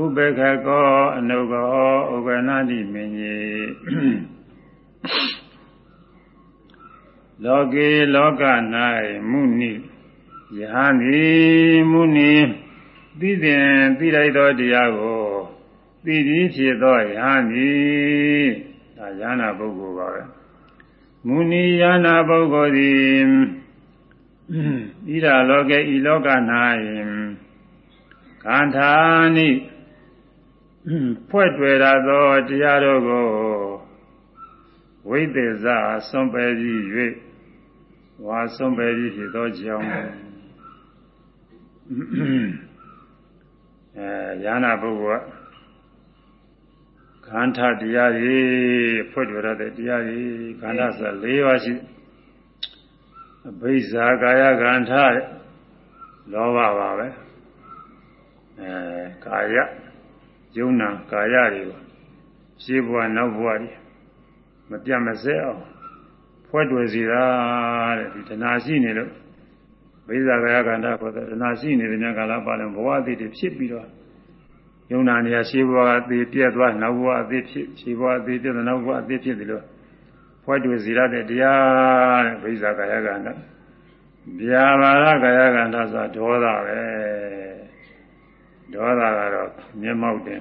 ဥပေက္ခကောအနုကောဥပနာတိမင်းကြီးလောကေလောက၌မုဏိယဟန်ဒီမုဏိသိစဉ်သိလိုက်သောတရားကိုသိပြီးဖြစ်သောယဟန်ဒီဒါယဟနာပုဂ္ဂိုလ်ပါပဲမုဏိယနာပုဂ္ဂိုလ်သည် ဣဒလောကေဤလောက၌ခန္ဓာနိဖွဲ့တွေ့ရသောတရားတို့ကိုဝိသေဇဆွန်ပယ်ပြီး၍ဝါဆွန်ပယ်ပြီးဖြစ်သောကြောင့်အဲယာနာပုဂ္ဂိုလ်ကခန္ဓာတရားတွေဖွင့်တွေ့ရတဲ့တရားတွေခန္ဓာဆို၄ပါးရှိ အဘိဇာကာယခန္ဓာလောဘပါပဲအဲကာယယုံနာကာယတွေကိုရှင်းဘဝနောက်ဘဝတွေမပြတ်မစဲအောင်ဖွဲ့တွေ့စီတာတဲ့ဒီတဏှာရှိနေလို့ဘိဇာကာယခန္ဓာခေါ်တဲ့တဏှာရှိနေတဲ့ညကာလပါလုံးဘဝအသေးတွေဖြစ်ပြီးတော့ယုံနာနေရာရှေးဘဝအသေးပြက်သွားနောက်ဘဝအသေးဖြစ်ရှေးဘဝအသေးပြက်နောက်ဘဝအသေးဖြစ်တယ်လို့ ဖွဲ့တွေ့စီရတဲ့တရားတဲ့ဘိဇာကာယခန္ဓာဗျာပါရကာယခန္ဓာဆိုတာဒေါသပဲဒေါသကတော့မျက်မှောက်တင်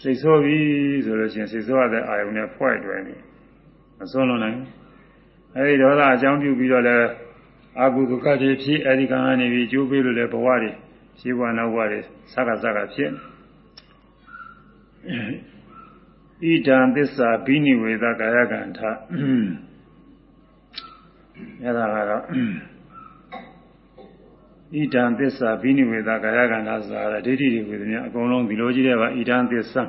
စိတ်ဆိုးပြီဆိုလို့ရှိရင်စိတ်ဆိုးရတဲ့အာယုန်နဲ့ဖွဲ့တွေ့နေမစွန့်လွန်နိုင်အဲဒီဒေါသအကြောင်းပြုပြီးတော့လည်းအာဟုဒုက္ခတွေဖြစ်အဲဒီကံကနေပြီးကျိုးပေးလို့လည်းဘဝတွေရှင်းဘဝနောက်ဘဝတွေစကားစကားဖြစ် ဣဒံသစ္စာဘိနိဝေဒကာယကံထအဲဒါကတော့ဣဒံသစ္စာဘိနိဝေဒကာယကံထဆိုတာဒိဋ္ဌိတွေဝေဒနာအကုန်လုံးဒီလိုကြီးတဲ့ပါဣဒံသစ္စာ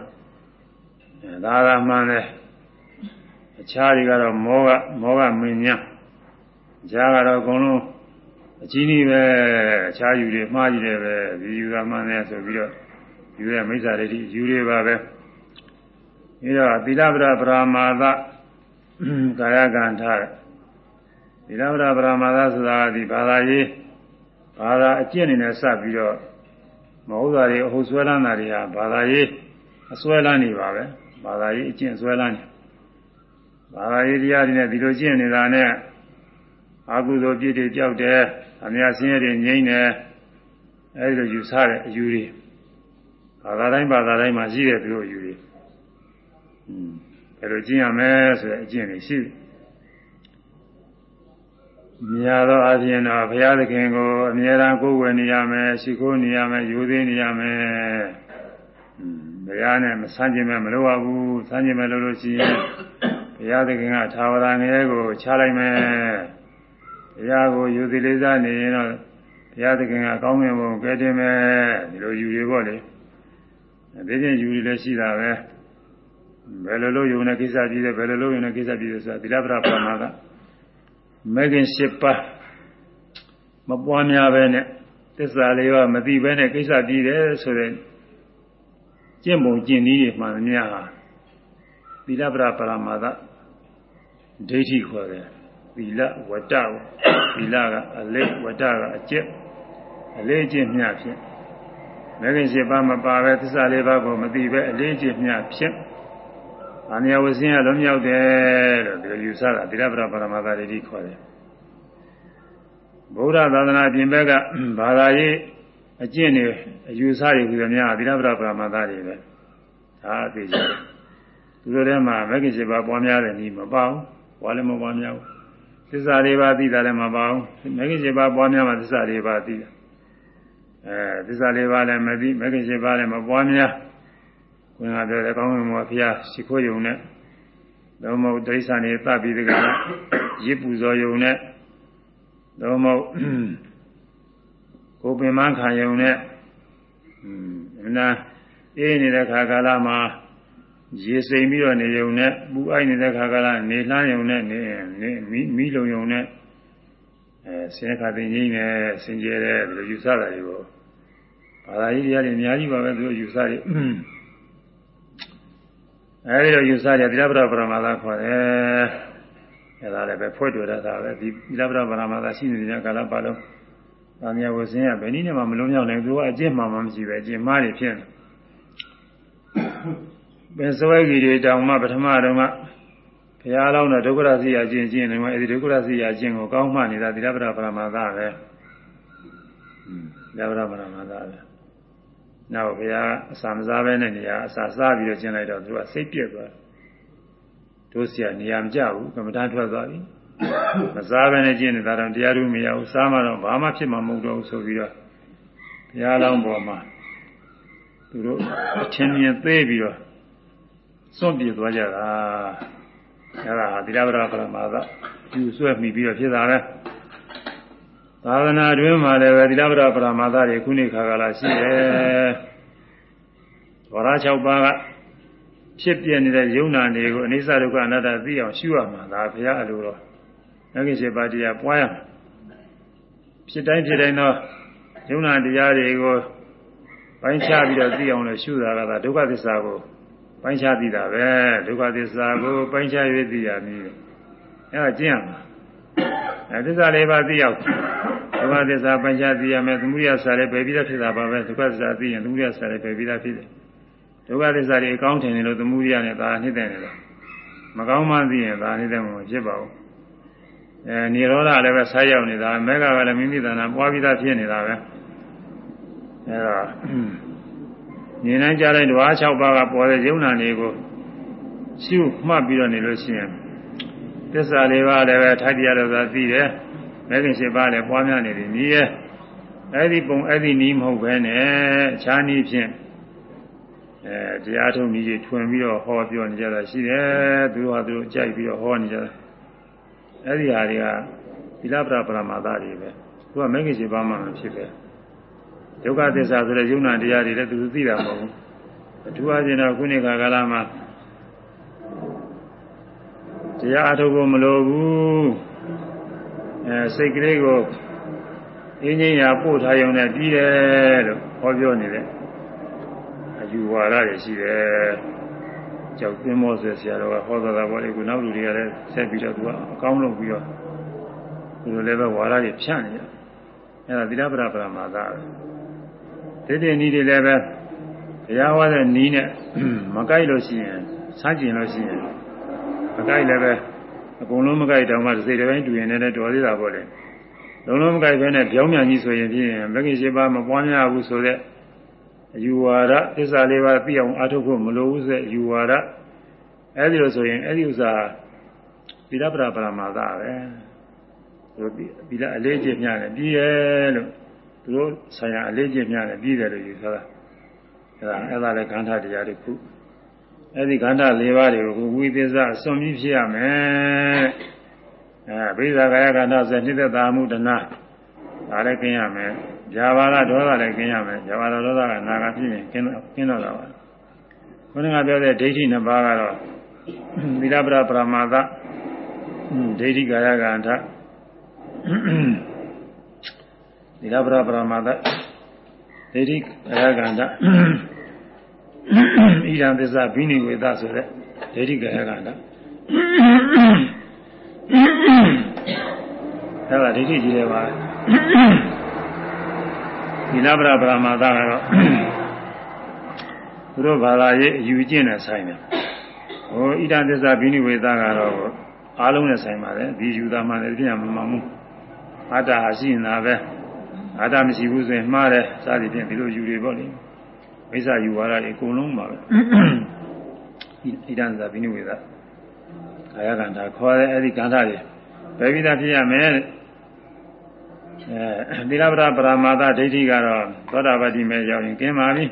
အဲဒါကမှန်တယ်အခြားတွေကတော့မောကမောကမင်းညာဈာကတော့အကုန်လုံးအကြီးကြီးပဲအခြားယူတွေမှားကြီးတယ်ပဲဒီယူကမှန်တယ်ဆိုပြီးတော့ယူရဲ့မိစ္ဆာဒိဋ္ဌိယူတွေပါပဲ ပြီးတော့သီလပဒပရာမာသကာယကံထသီလပဒပရာမာသဆိုတာဒီဘာသာရေးဘာသာအကျင့်အနေနဲ့စပြီးတော့မဟုတ်တာတွေအဟုတ်ဆွဲလန်းတာတွေဟာဘာသာရေးအစွဲလန်းနေပါပဲဘာသာရေးအကျင့်အစွဲလန်းနေဘာသာရေးတရားတွေနဲ့ဒီလိုကျင့်နေတာနဲ့အာဟုသောပြည့်တွေကြောက်တယ်အများဆင်းရဲတွေငြိမ့်တယ်အဲဒီလိုယူဆတဲ့အယူတွေဘာသာတိုင်းဘာသာတိုင်းမှာရှိတဲ့သူတို့အယူတွေอืม အဲလိုကျင့်ရမယ်ဆိုတဲ့အကျင့်တွေရှိတယ်မြာသောအပြင်တော့ဘုရားသခင်ကိုအမြဲတမ်းကိုးကွယ်နေရမယ်ရှိခိုးနေရမယ်ယူသေးနေရမယ်ဘုရားနဲ့မဆန်းကျင်မဲ့မလုပ်ရဘူးဆန်းကျင်မဲ့လို့လို့ရှိရင်ဘုရားသခင်ကသာဝရငယ်ကိုချလိုက်မယ်ဘုရားကိုယူသေးလေးစားနေရင်တော့ဘုရားသခင်ကကောင်းငင်ဘုံကဲတင်မယ်ဒီလိုယူရပေါ့လေဒီချင်းယူရလည်းရှိတာပဲ ဘယ်လိုလုပ်ယူနေကိစ္စကြီးတယ်ဘယ်လိုလုပ်ယူနေကိစ္စကြီးတယ်ဆိုတာသီလပရပရမကမဂ်ခင်၈ပါးမပွားများပဲနဲ့သစ္စာလေးပါးမသိပဲနဲ့ကိစ္စပြီးတယ်ဆိုတဲ့ကျင့်ပုံကျင့်နည်းတွေမှန်များဟာသီလပရပရမာသဒိဋ္ဌိခေါ်တယ်သီလဝတ္တသီလကအလေးဝတ္တကအကျက်အလေးကျင့်မြဖြင့်မဂ္ဂင်၈ပါးမပါပဲသစ္စာလေးပါးကိုမသိပဲအလေးကျင့်မြဖြင့် အာမြဝဆင်းရလုံးမြောက်တယ်လို့ဒီလိုယူဆတာသီလပရပရမသာဒိဋ္ဌိခေါ်တယ်ဗုဒ္ဓသာသနာပြင်ဘက်ကဘာသာရေးအကျင့်တွေအယူဆတွေကြီးများသီလပရပရမသာတွေပဲဒါအသေးချာသူတို့ထဲမှာမဂ္ဂင်၈ပါးပွားများတယ်နီးမပါဘူးပွားလည်းမပွားများဘူးသစ္စာလေးပါးသိတာလည်းမပါဘူးမဂ္ဂင်၈ပါးပွားများမှသစ္စာလေးပါးသိတယ်အဲသစ္စာလေးပါးလည်းမသိမဂ္ဂင်၈ပါးလည်းမပွားများ ဘုရားပြောတယ်ကောင်းကင်ဘုရားရှိခိုးယုံနဲ့တော့မဟုတ်ဒိဋ္ဌာနေသပြီးတကယ်ရစ်ပူဇော်ယုံနဲ့တော့မဟုတ်ကိုပင်မခံယုံနဲ့အင်းနာအေးနေတဲ့ခါကာလမှာရေစိမ်ပြီးတော့နေယုံနဲ့ပူအိုက်နေတဲ့ခါကာလနေလှမ်းယုံနဲ့နေနေမိမိလုံယုံနဲ့အဲဆင်းရဲခါသိငိမ့်နေစင်ကြဲတယ်ဘယ်လိုယူဆတာတွေပေါ့ဘာသာရေးတရားတွေအများကြီးပါပဲသူတို့ယူဆတယ် အဲဒီလိုယူဆကြသီလပရပရမသာခေါ်တယ်အဲဒါလည်းပဲဖွဲ့တွေ့တာပဲဒီသီလပရပရမသာရှိနေတဲ့ကာလပတ်လုံး။ဒါမျိုးဝဆင်းရဘယ်နည်းနဲ့မှမလုံးမြောက်နိုင်သူကအကျင့်မှမှမရှိပဲအကျင့်မှားနေဖြစ်နေ။ဘယ်စွဲကြီးတွေတောင်မှပထမတော့မှဘုရားလောင်းတဲ့ဒုက္ခရစီရကျင့်ကျင့်နေမှာအဲဒီဒုက္ခရစီရကျင့်ကိုကောင်းမှနေတာသီလပရပရမသာပဲ။သီလပရပရမသာပဲ။ နောက်ဘုရားအစာမစားဘဲနဲ့နေရာအစာစားပြီးတော့ကျင့်လိုက်တော့သူကစိတ်ပြက်သွားတို့ဆရာနေရာမကြဘူးကမ္မဋ္ဌာန်းထွက်သွားပြီမစားဘဲနဲ့ကျင့်နေတာတော့တရားဓုမရဘူးစားမှတော့ဘာမှဖြစ်မှာမဟုတ်တော့ဘူးဆိုပြီးတော့ဘုရားလောင်းပေါ်မှာသူတို့အချင်းမြင်သေးပြီးတော့စွန့်ပြေသွားကြတာအဲဒါဟာသီလဗရပရမသယူဆွဲမိပြီးတော့ဖြစ်တာပဲ သာသနာတွင်မှာလည်းပဲသီလပရပရမာသတွေခုနှစ်ခါကလာရှိတယ်။ဝရ6ပါးကဖြစ်ပြနေတဲ့ယုံနာတွေကိုအနိစ္စဒုက္ခအနတ္တသိအောင်ရှုရမှာဒါဘုရားအလိုတော်။ငကိစေပါတရားပွားရမယ်။ဖြစ်တိုင်းဖြစ်တိုင်းသောယုံနာတရားတွေကိုပိုင်းခြားပြီးတော့သိအောင်လို့ရှုတာကဒုက္ခသစ္စာကိုပိုင်းခြားသိတာပဲဒုက္ခသစ္စာကိုပိုင်းခြား၍သိရမည်။အဲဒါကျင့်ရမှာ။ အဲသစ္စာလေးပါးသိအောင်ဒုက္ခသစ္စာပိုင်းခြားသိရမယ်သမုဒယဆာလည်းပဲပြီးသားဖြစ်တာပါပဲဒုက္ခသစ္စာသိရင်သမုဒယဆာလည်းပဲပြီးသားဖြစ်တယ်ဒုက္ခသစ္စာတွေအကောင်းထင်တယ်လို့သမုဒယနဲ့ဒါနှိမ့်တယ်လို့မကောင်းမှသိရင်ဒါနှိမ့်တယ်မှမဖြစ်ပါဘူးအဲនិရောဓလည်းပဲဆက်ရောက်နေတာမေဃကလည်းမိမိတဏ္ဍာပွားပြီးသားဖြစ်နေတာပဲအဲတော့ဉာဏ်နဲ့ကြားတဲ့ဓဝါ6ပါးကပေါ်တဲ့ယုံနာတွေကိုရှုမှတ်ပြီးတော့နေလို့ရှိရင် သစ္စာလေးပါးလည်းပဲထိုက်တရားလို့သာသိတယ်မဲခင်ရှိပါလေပွားများနေတယ်မြည်ရဲ့အဲ့ဒီပုံအဲ့ဒီနီးမဟုတ်ပဲနဲ့အခြားနည်းဖြင့်အဲတရားထုံးနည်းကြီးထွင်ပြီးတော့ဟောပြောနေကြတာရှိတယ်သူတို့ဟာသူတို့ကြိုက်ပြီးတော့ဟောနေကြတာအဲ့ဒီဟာတွေကသီလပရပရမာသတွေပဲသူကမဲခင်ရှိပါမှမဖြစ်ပဲဒုက္ခသစ္စာဆိုတဲ့ယုံနာတရားတွေလည်းသူသိတာမဟုတ်ဘူးအထူးအချင်းတော့ခုနှစ်ခါကာလမှာ တရားအထုတ်ဖို့မလိုဘူးအဲစိတ်ကလေးကိုအင်းကြီးရာပို့ထားရုံနဲ့ပြီးတယ်လို့ဟောပြောနေတယ်အယူဝါဒတွေရှိတယ်ကြောက်သင်းမောဆွေဆရာတော်ကဟောတာကဘောလေကနောက်လူတွေကလည်းဆက်ပြီးတော့သူကအကောင်းလုပ်ပြီးတော့သူတို့လည်းပဲဝါဒတွေဖြန့်နေတယ်အဲဒါသီလပရပရမာသပဲဒီတည်းနည်းတွေလည်းပဲဘတရားဟောတဲ့နီးနဲ့မကြိုက်လို့ရှိရင်ဆန်းကျင်လို့ရှိရင် မကြိုက်လည်းပဲအကုန်လုံးမကြိုက်တော့မှစိတ်တိုင်းတူရင်လည်းတော်သေးတာပေါ့လေလုံးလုံးမကြိုက်ဘဲနဲ့ပြောင်းပြန်ကြီးဆိုရင်ဖြင့်မဂ္ဂင်ရှိပါမပွားများဘူးဆိုတဲ့အယူဝါဒသစ္စာလေးပါးသိအောင်အားထုတ်ဖို့မလိုဘူးဆိုတဲ့အယူဝါဒအဲဒီလိုဆိုရင်အဲဒီဥစ္စာသီလပရပရမာသပဲသူတို့သီလအလေးကျင့်များတယ်ပြီးရဲ့လို့သူတို့ဆရာအလေးကျင့်များတယ်ပြီးတယ်လို့ယူဆတာအဲဒါအဲ့ဒါလည်းခန္ဓာတရားတစ်ခု အဲ့ဒီခန္ဓာ၄ပါးတွေကိုဝိသေသအစွန်ပြီးဖြစ်ရမယ်အဲဘိဇာကာယခန္ဓာဆိုနှိမ့်သက်သာမှုတဏှာဒါလည်းကျင်းရမယ်ဇာဘာရဒေါသလည်းကျင်းရမယ်ဇာဘာရဒေါသကနာကဖြစ်ရင်ကျင်းကျင်းတော့တာပါခொနကပြောတဲ့ဒိဋ္ဌိနှစ်ပါးကတော့သီလပရပရမာသဒိဋ္ဌိကာယကန္ထသီလပရပရမာသဒိဋ္ဌိကာယကန္ထ ဣဒံသစ္စာဘိနိဝေသဆိုတဲ့ဒိဋ္ဌိကာယကန္ထအဲဒါဒိဋ္ဌိကြီးတယ်ပါသီလပရပရမာသကတော့သူတို့ဘာသာရေးအယူကျင့်နဲ့ဆိုင်တယ်ဟိုဣဒံသစ္စာဘိနိဝေသကတော့အားလုံးနဲ့ဆိုင်ပါတယ်ဒီယူသားမှလည်းပြည့်မမှန်ဘူးအတ္တဟာရှိနေတာပဲအတ္တမရှိဘူးဆိုရင်မှားတယ်စသည်ဖြင့်ဒီလိုယူတွေပေါ့လေ မိစ္ဆာယူဝါဒတွေအကုန်လုံးပါပဲဣဒံသစ္စာဘိနိဝေသကာယကံတာခေါ်တဲ့အဲ့ဒီကံတာတွေဘယ်ပြီးသားဖြစ်ရမယ်အဲသီလပရပရမာသဒိဋ္ဌိကတော့သောတာပတိမဲ့ရောက်ရင်ကျင်းပါပြီ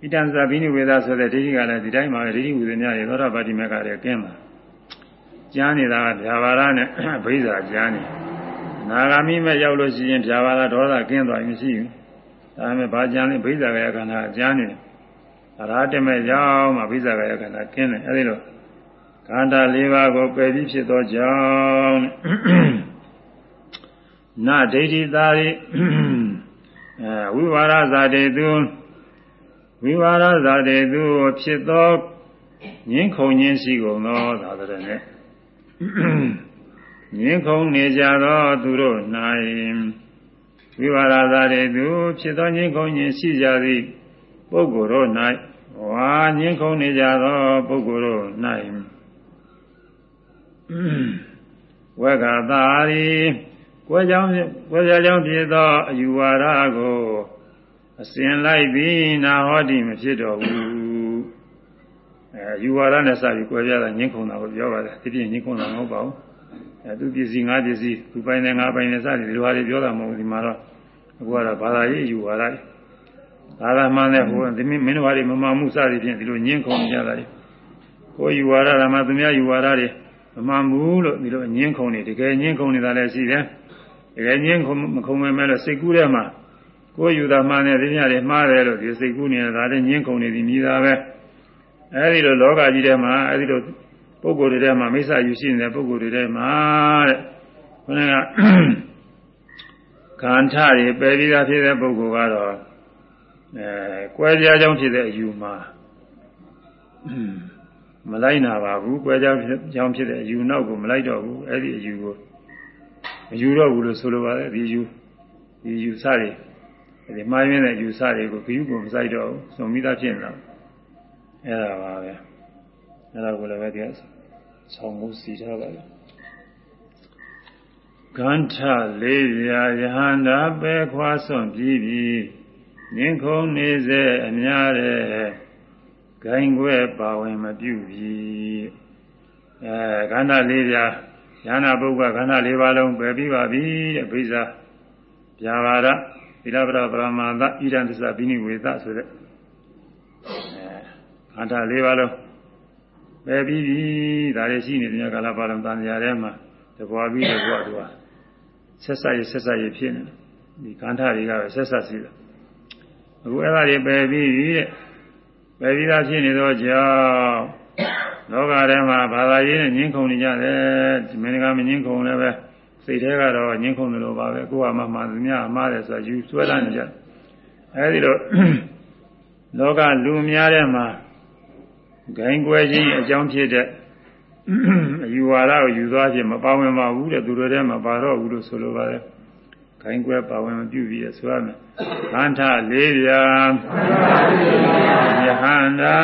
ဣတံသဘိနိဝေဒဆိုတဲ့ဒိဋ္ဌိကလည်းဒီတိုင်းပါပဲဒိဋ္ဌိဝိသေများရေသောတာပတိမဲ့ကလည်းကျင်းပါကျမ်းနေတာကဗျာပါဒနဲ့ဘိဇာကျမ်းနေနာဂာမိမဲ့ရောက်လို့ရှိရင်ဗျာပါဒဒေါသကျင်းသွားရင်ရှိဘူး ဒါပေမဲ့ဘာကျမ်းလဲဘိဇာကရခန္ဓာကျမ်းနေအရာတမဲ့ရောက်မှဘိဇာကရခန္ဓာကျင်းတယ်အဲဒီလိုခန္ဓာ၄ပါးကိုပယ်ပြီးဖြစ်သောကြောင့်နဒိဋ္ဌိသာရိအဲဝိဝါရဇာတေသူဝိဝါရဇာတေသူဖြစ်သောငင်းခုန်ခြင်းရှိကုန်သောသာသရနဲ့ငင်းခုန်နေကြသောသူတို့၌ ဝိဝါရဇာတေသူဖြစ်သောငင်းခုန်ခြင်းရှိကြသည့်ပုဂ္ဂိုလ်တို့၌ဝါငင်းခုန်နေကြသောပုဂ္ဂိုလ်တို့၌ဝက္ခတာရီကိုယ်ကြောင့်ကိုယ်ကြောင့်ဖြစ်သောအယူဝါဒကိုအစဉ်လိုက်ပြီးနာဟောတိမဖြစ်တော်ဘူးအဲယူဝါဒနဲ့စပြီးကိုယ်ပြတာညှင်းခုန်တာကိုပြောပါတယ်ဒီပြင်းညှင်းခုန်တာမဟုတ်ပါဘူးအဲ သူပစ္စည်းငါပစ္စည်းသူပိုင်တယ်ငါပိုင်တယ်စသည်ဒီလိုဟာတွေပြောတာမဟုတ်ဘူးဒီမှာတော့အခုကတော့ဘာသာရေးယူဝါဒဘာသာမှန်တဲ့ဟိုဒီမင်းတို့ဟာတွေမမှန်မှုစသည်ဖြင့်ဒီလိုညှင်းခုန်ကြတာလေကိုယ်ယူဝါဒဓမ္မသူများယူဝါဒတွေမမှန်ဘူးလို့ဒီလိုညှင်းခုန်နေတကယ်ညှင်းခုန်နေတာလည်းရှိတယ်တကယ်ညှင်းခုန်မခုန်မဲမဲ့လို့စိတ်ကူးထဲမှာကိုယ်ယူတာမှန်တယ်ဒီညတွေမှားတယ်လို့ဒီစိတ်ကူးနေတာလည်းညှင်းခုန်နေသည်မြည်တာပဲအဲဒီလိုလောကကြီးထဲမှာအဲဒီလို ပုဂ္ဂိုလ်တွေထဲမှာမိစ္ဆာယူရှိနေတဲ့ပုဂ္ဂိုလ်တွေထဲမှာတဲ့ခொနကခန္ဓာတွေပယ်ပြီးသားဖြစ်တဲ့ပုဂ္ဂိုလ်ကတော့အဲကွဲပြားကြောင်းဖြစ်တဲ့အယူမှာမလိုက်နာပါဘူးကွဲကြောင်းကြောင်းဖြစ်တဲ့အယူနောက်ကိုမလိုက်တော့ဘူးအဲ့ဒီအယူကိုမယူတော့ဘူးလို့ဆိုလိုပါတယ်ဒီယူဒီယူစတွေဒီမှားရင်းတဲ့ယူစတွေကိုခယူကိုမဆိုင်တော့ဘူးစုံမိသားဖြစ်နေတော့အဲ့ဒါပါပဲ အဲ့ဒါကိုလည်းပဲဒီဆောင်းမှုစီထားပါလေကန္ထလေးရာယဟန္တာပဲခွာစွန့်ပြီးပြီးငင်းခုံနေစေအများတဲ့ဂိုင်းခွဲပါဝင်မပြုပြီအဲခန္ဓာလေးပြာဉာဏပုဂ္ဂခန္ဓာလေးပါလုံးပယ်ပြီးပါပြီတဲ့ဘိဇာဗျာပါဒသီလပရပရမသဣဒံသစ္စာပိနိဝေသဆိုတဲ့အဲခန္ဓာလေးပါလုံး ပယ်ပြီးပြီဒါလည်းရှိနေတဲ့ကာလပါလုံးတန်ရာထဲမှာတပွားပြီးတပွားတော့ဆက်ဆက်ရဆက်ဆက်ရဖြစ်နေဒီခန္ဓာတွေကပဲဆက်ဆက်စီတယ်အခုအဲ့ဒါတွေပယ်ပြီးတဲ့ပယ်ပြီးသားဖြစ်နေတော့ကြောင့်လောကထဲမှာဘာသာရေးနဲ့ညှင်းခုန်နေကြတယ်မင်းကမညှင်းခုန်လည်းပဲစိတ်ထဲကတော့ညှင်းခုန်တယ်လို့ပါပဲကိုယ်ကမှမှသူများမှားတယ်ဆိုတာယူဆွဲလာနေကြအဲဒီတော့လောကလူများထဲမှာ ဂိုင်းကွဲခြင်းအကြောင်းဖြစ်တဲ့အယူဝါဒကိုယူသွားခြင်းမပါဝင်ပါဘူးတဲ့သူတို့ထဲမှာပါတော့ဘူးလို့ဆိုလိုပါတယ်ခိုင်းကွယ်ပါဝင်မပြုပြီးဆိုရမယ်ခန္ဓာလေးပြာယဟန္တာ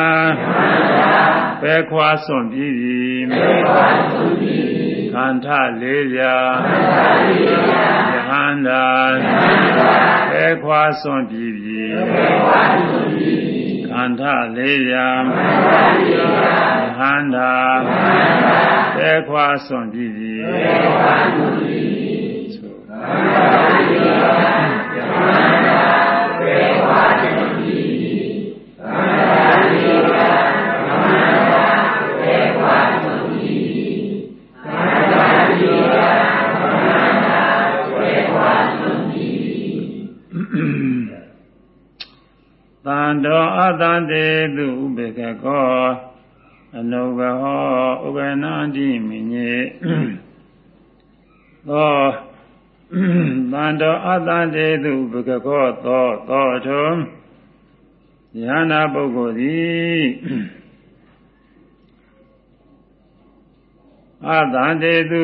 ပဲခွာစွန့်ပြီးပြီခန္ဓာလေးပြာယဟန္တာပဲခွာစွန့်ပြီးပြီ ခန္ဓာလေးပြာယဟန္တာပဲခွာစွန့်ပြီးပြီတန် တော်အတန်တေသူဥပေကကောအနုဘဟောဥပနာတိမိညေသောတန်တော်အတန်တေသူဥပေကကောသောသောထုံယန္နာပုဂ္ဂိုလ်သည်အတန်တေသူ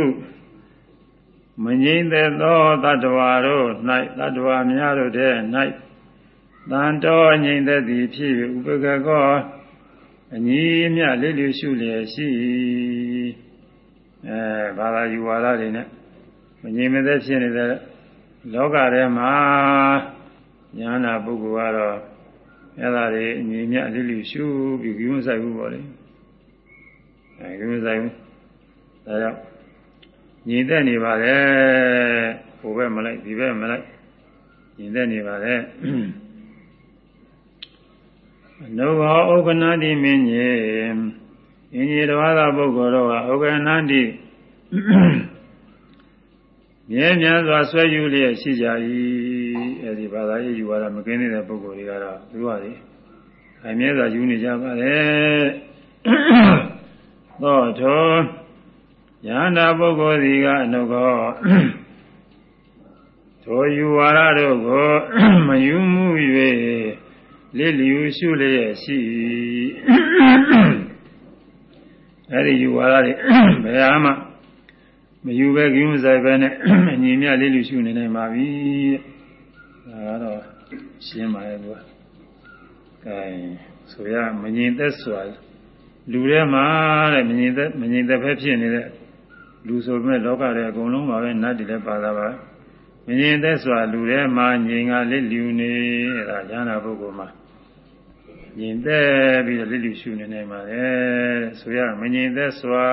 မငြိမ့်သက်သောတ attva တို့၌တ attva များတို့ထဲ၌ တန်တော်ငြိမ့်သက်သည်ဖြစ်ဥပကကောအညီမြလေးလေးရှုလျက်ရှိအဲဘာသာယူဝါဒတွေနဲ့မငြိမ့်မသက်ဖြစ်နေတဲ့လောကထဲမှာညာနာပုဂ္ဂိုလ်ကတော့အဲ့ဒါတွေအညီမြလေးလေးရှုပြီးကြည့်မဆိုင်ဘူးပေါ့လေအဲကြည့်မဆိုင်ဘူးဒါကြောင့်ညီသက်နေပါလေဟိုဘက်မလိုက်ဒီဘက်မလိုက်ညီသက်နေပါလေ နုဘောဥက္ကနာတိမင်းကြီးအင်းကြီးတော်သာပုဂ္ဂိုလ်တော်ကဥက္ကနာတိမြဲမြံစွာဆွဲယူလျက်ရှိကြ၏အဲဒီဘာသာရေးယူရတာမကင်းတဲ့ပုဂ္ဂိုလ်တွေကတော့သူကလေအမြဲစွာယူနေကြပါလေသောထောယန္တာပုဂ္ဂိုလ်စီကအနုကောထိုယူဝါဒတို့ကိုမယူမှု၍ လစ်လျူရှုလျက်ရှိအဲ့ဒီယူဝါဒတွေဘယ်ဟာမှမယူပဲကိမဆိုင်ပဲနဲ့အညီမြလစ်လျူရှုနေနိုင်ပါပြီဒါကတော့ရှင်းပါရဲ့ကွာကဲဆိုရမငြိမ်သက်စွာလူထဲမှာတဲ့မငြိမ်သက်မငြိမ်သက်ပဲဖြစ်နေတဲ့လူဆိုပေမဲ့လောကထဲအကုန်လုံးပါပဲနတ်တွေလည်းပါတာပါ မငြိမ်သက်စွာလူထဲမှာငြိမ်ကလစ်လျူနေအဲ့ဒါဉာဏပုဂ္ဂိုလ်မှာငြိမ်သက်ပြီးတော့လစ်လျူရှုနေနိုင်ပါလေဆိုရမငြိမ်သက်စွာ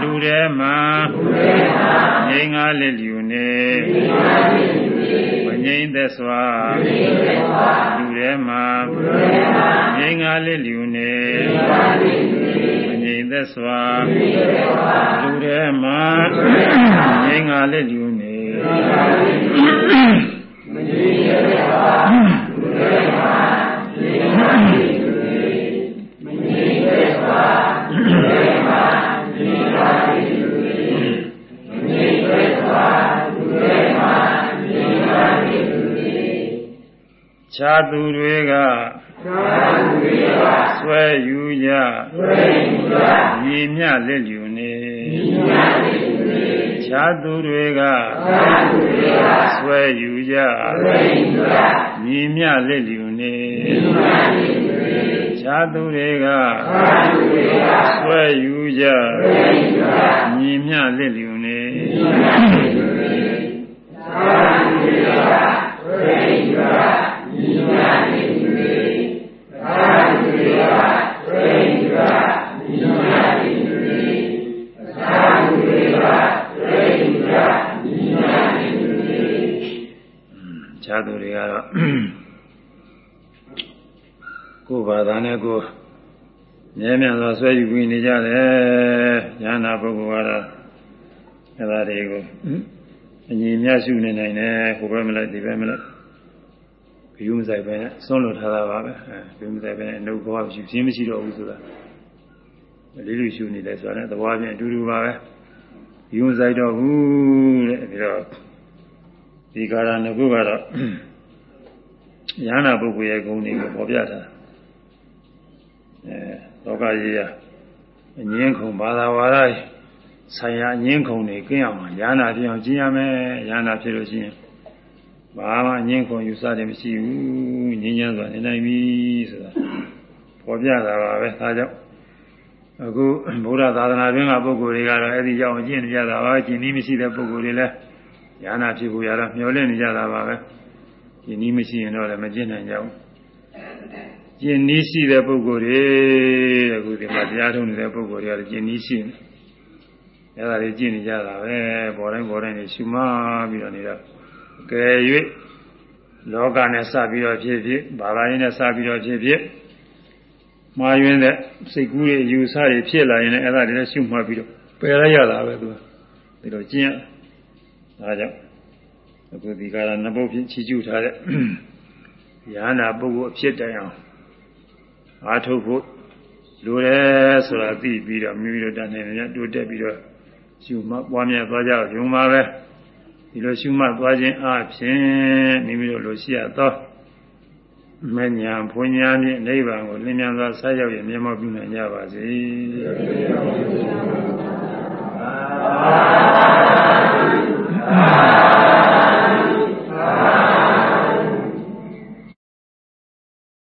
လူထဲမှာငြိမ်ကလစ်လျူနေမငြိမ်သက်စွာလူထဲမှာငြိမ်ကလစ်လျူနေမငြိမ်သက်စွာလူထဲမှာငြိမ်ကလစ်လျူနေ မငြိမ်သက်စွာလူထဲမှာခြားသူတွေကခြားသူတွေကဆွဲယူကြဆွဲယူကြညီမြလက်ယူနေညီမြလက်ယူနေ ခြားသူတွေကခြားသူတွေကဆွဲယူကြဆွဲယူကြညီမြလက်ယူနေညီမြလက်ယူနေခြားသူတွေကခြားသူတွေကဆွဲယူကြဆွဲယူကြညီမြလက်ယူနေညီမြလက်ယူနေခြားသူတွေကဆွဲယူကြ ကတော့ကိုယ်ဘာသာနဲ့ကိုယ်မြဲမြံစွာဆွဲယူပြီးနေကြတယ်ဉာဏပုဂ္ဂိုလ်ကတော့အဲ့ဒါတွေကိုအညီမြတ်ရှုနေနိုင်တယ်ဟိုဘက်မလိုက်ဒီဘက်မလိုက်ဘယုံဆိုင်ပဲဆွန့်လွတ်ထားတာပါပဲဘယုံဆိုင်ပဲနှုတ်ဘဝရှိခြင်းမရှိတော့ဘူးဆိုတာလေးလူရှုနေတယ်ဆိုတာနဲ့သဘောချင်းအတူတူပါပဲဘယုံဆိုင်တော့ဘူးတဲ့ပြီးတော့ဒီကာရဏကုကတော့ ယန္နာပုဂ္ဂိုလ်ရဲ့ဂုဏ်တွေကိုပေါ်ပြတာအဲလောကကြီးရအငင်းခုံဘာသာဝါဒဆိုင်ရာငင်းခုန်နေကင်းအောင်ရဟနာဖြစ်အောင်ကျင့်ရမယ်ရဟနာဖြစ်လို့ရှိရင်ဘာမှငင်းခုန်ယူဆတယ်မရှိဘူးငြင်းချမ်းစွာနေနိုင်ပြီဆိုတာပေါ်ပြတာပါပဲဒါကြောင့်အခုဗုဒ္ဓသာသနာတွင်ကပုဂ္ဂိုလ်တွေကတော့အဲ့ဒီကြောင့်ကျင့်နေကြတာပါကျင့်နည်းမရှိတဲ့ပုဂ္ဂိုလ်တွေလည်းရဟနာဖြစ်ဖို့ရတော့မျှော်လင့်နေကြတာပါပဲ ကျင့်နည်းမရှိရင်တော့လည်းမကျင့်နိုင်ကြဘူးကျင့်နည်းရှိတဲ့ပုဂ္ဂိုလ်တွေတဲ့အခုဒီမှာတရားထုံးနေတဲ့ပုဂ္ဂိုလ်တွေကကျင့်နည်းရှိနေအဲ့ဒါတွေကျင့်နေကြတာပဲဘော်တိုင်းဘော်တိုင်းနေရှုမှပြီးတော့နေတော့ကဲ၍လောကနဲ့စပြီးတော့ဖြစ်ဖြစ်ဘာသာရေးနဲ့စပြီးတော့ဖြစ်ဖြစ်မှားယွင်းတဲ့စိတ်ကူးတွေယူဆတွေဖြစ်လာရင်လည်းအဲ့ဒါတွေလည်းရှုမှတ်ပြီးတော့ပယ်လိုက်ရတာပဲသူကဒီလိုကျင့်ဒါကြောင့် အခုဒီကရနဘုတ်ဖြင့်ချီကျူးထားတဲ့ယန္နာပုဂ္ဂိုလ်အဖြစ်တိုင်အောင်အားထုတ်ဖို့လိုတယ်ဆိုတာသိပြီးတော့မိမိတို့တန်နေနေတိုးတက်ပြီးတော့ရှုမှတ်ပွားများသွားကြရုံပါပဲဒီလိုရှုမှတ်သွားခြင်းအပြင်မိမိတို့လိုရှိရသောမညာဖွညာဖြင့်နိဗ္ဗာန်ကိုလင်းမြန်စွာဆက်ရောက်ရမြတ်မောပြုနိုင်ကြပါစေ။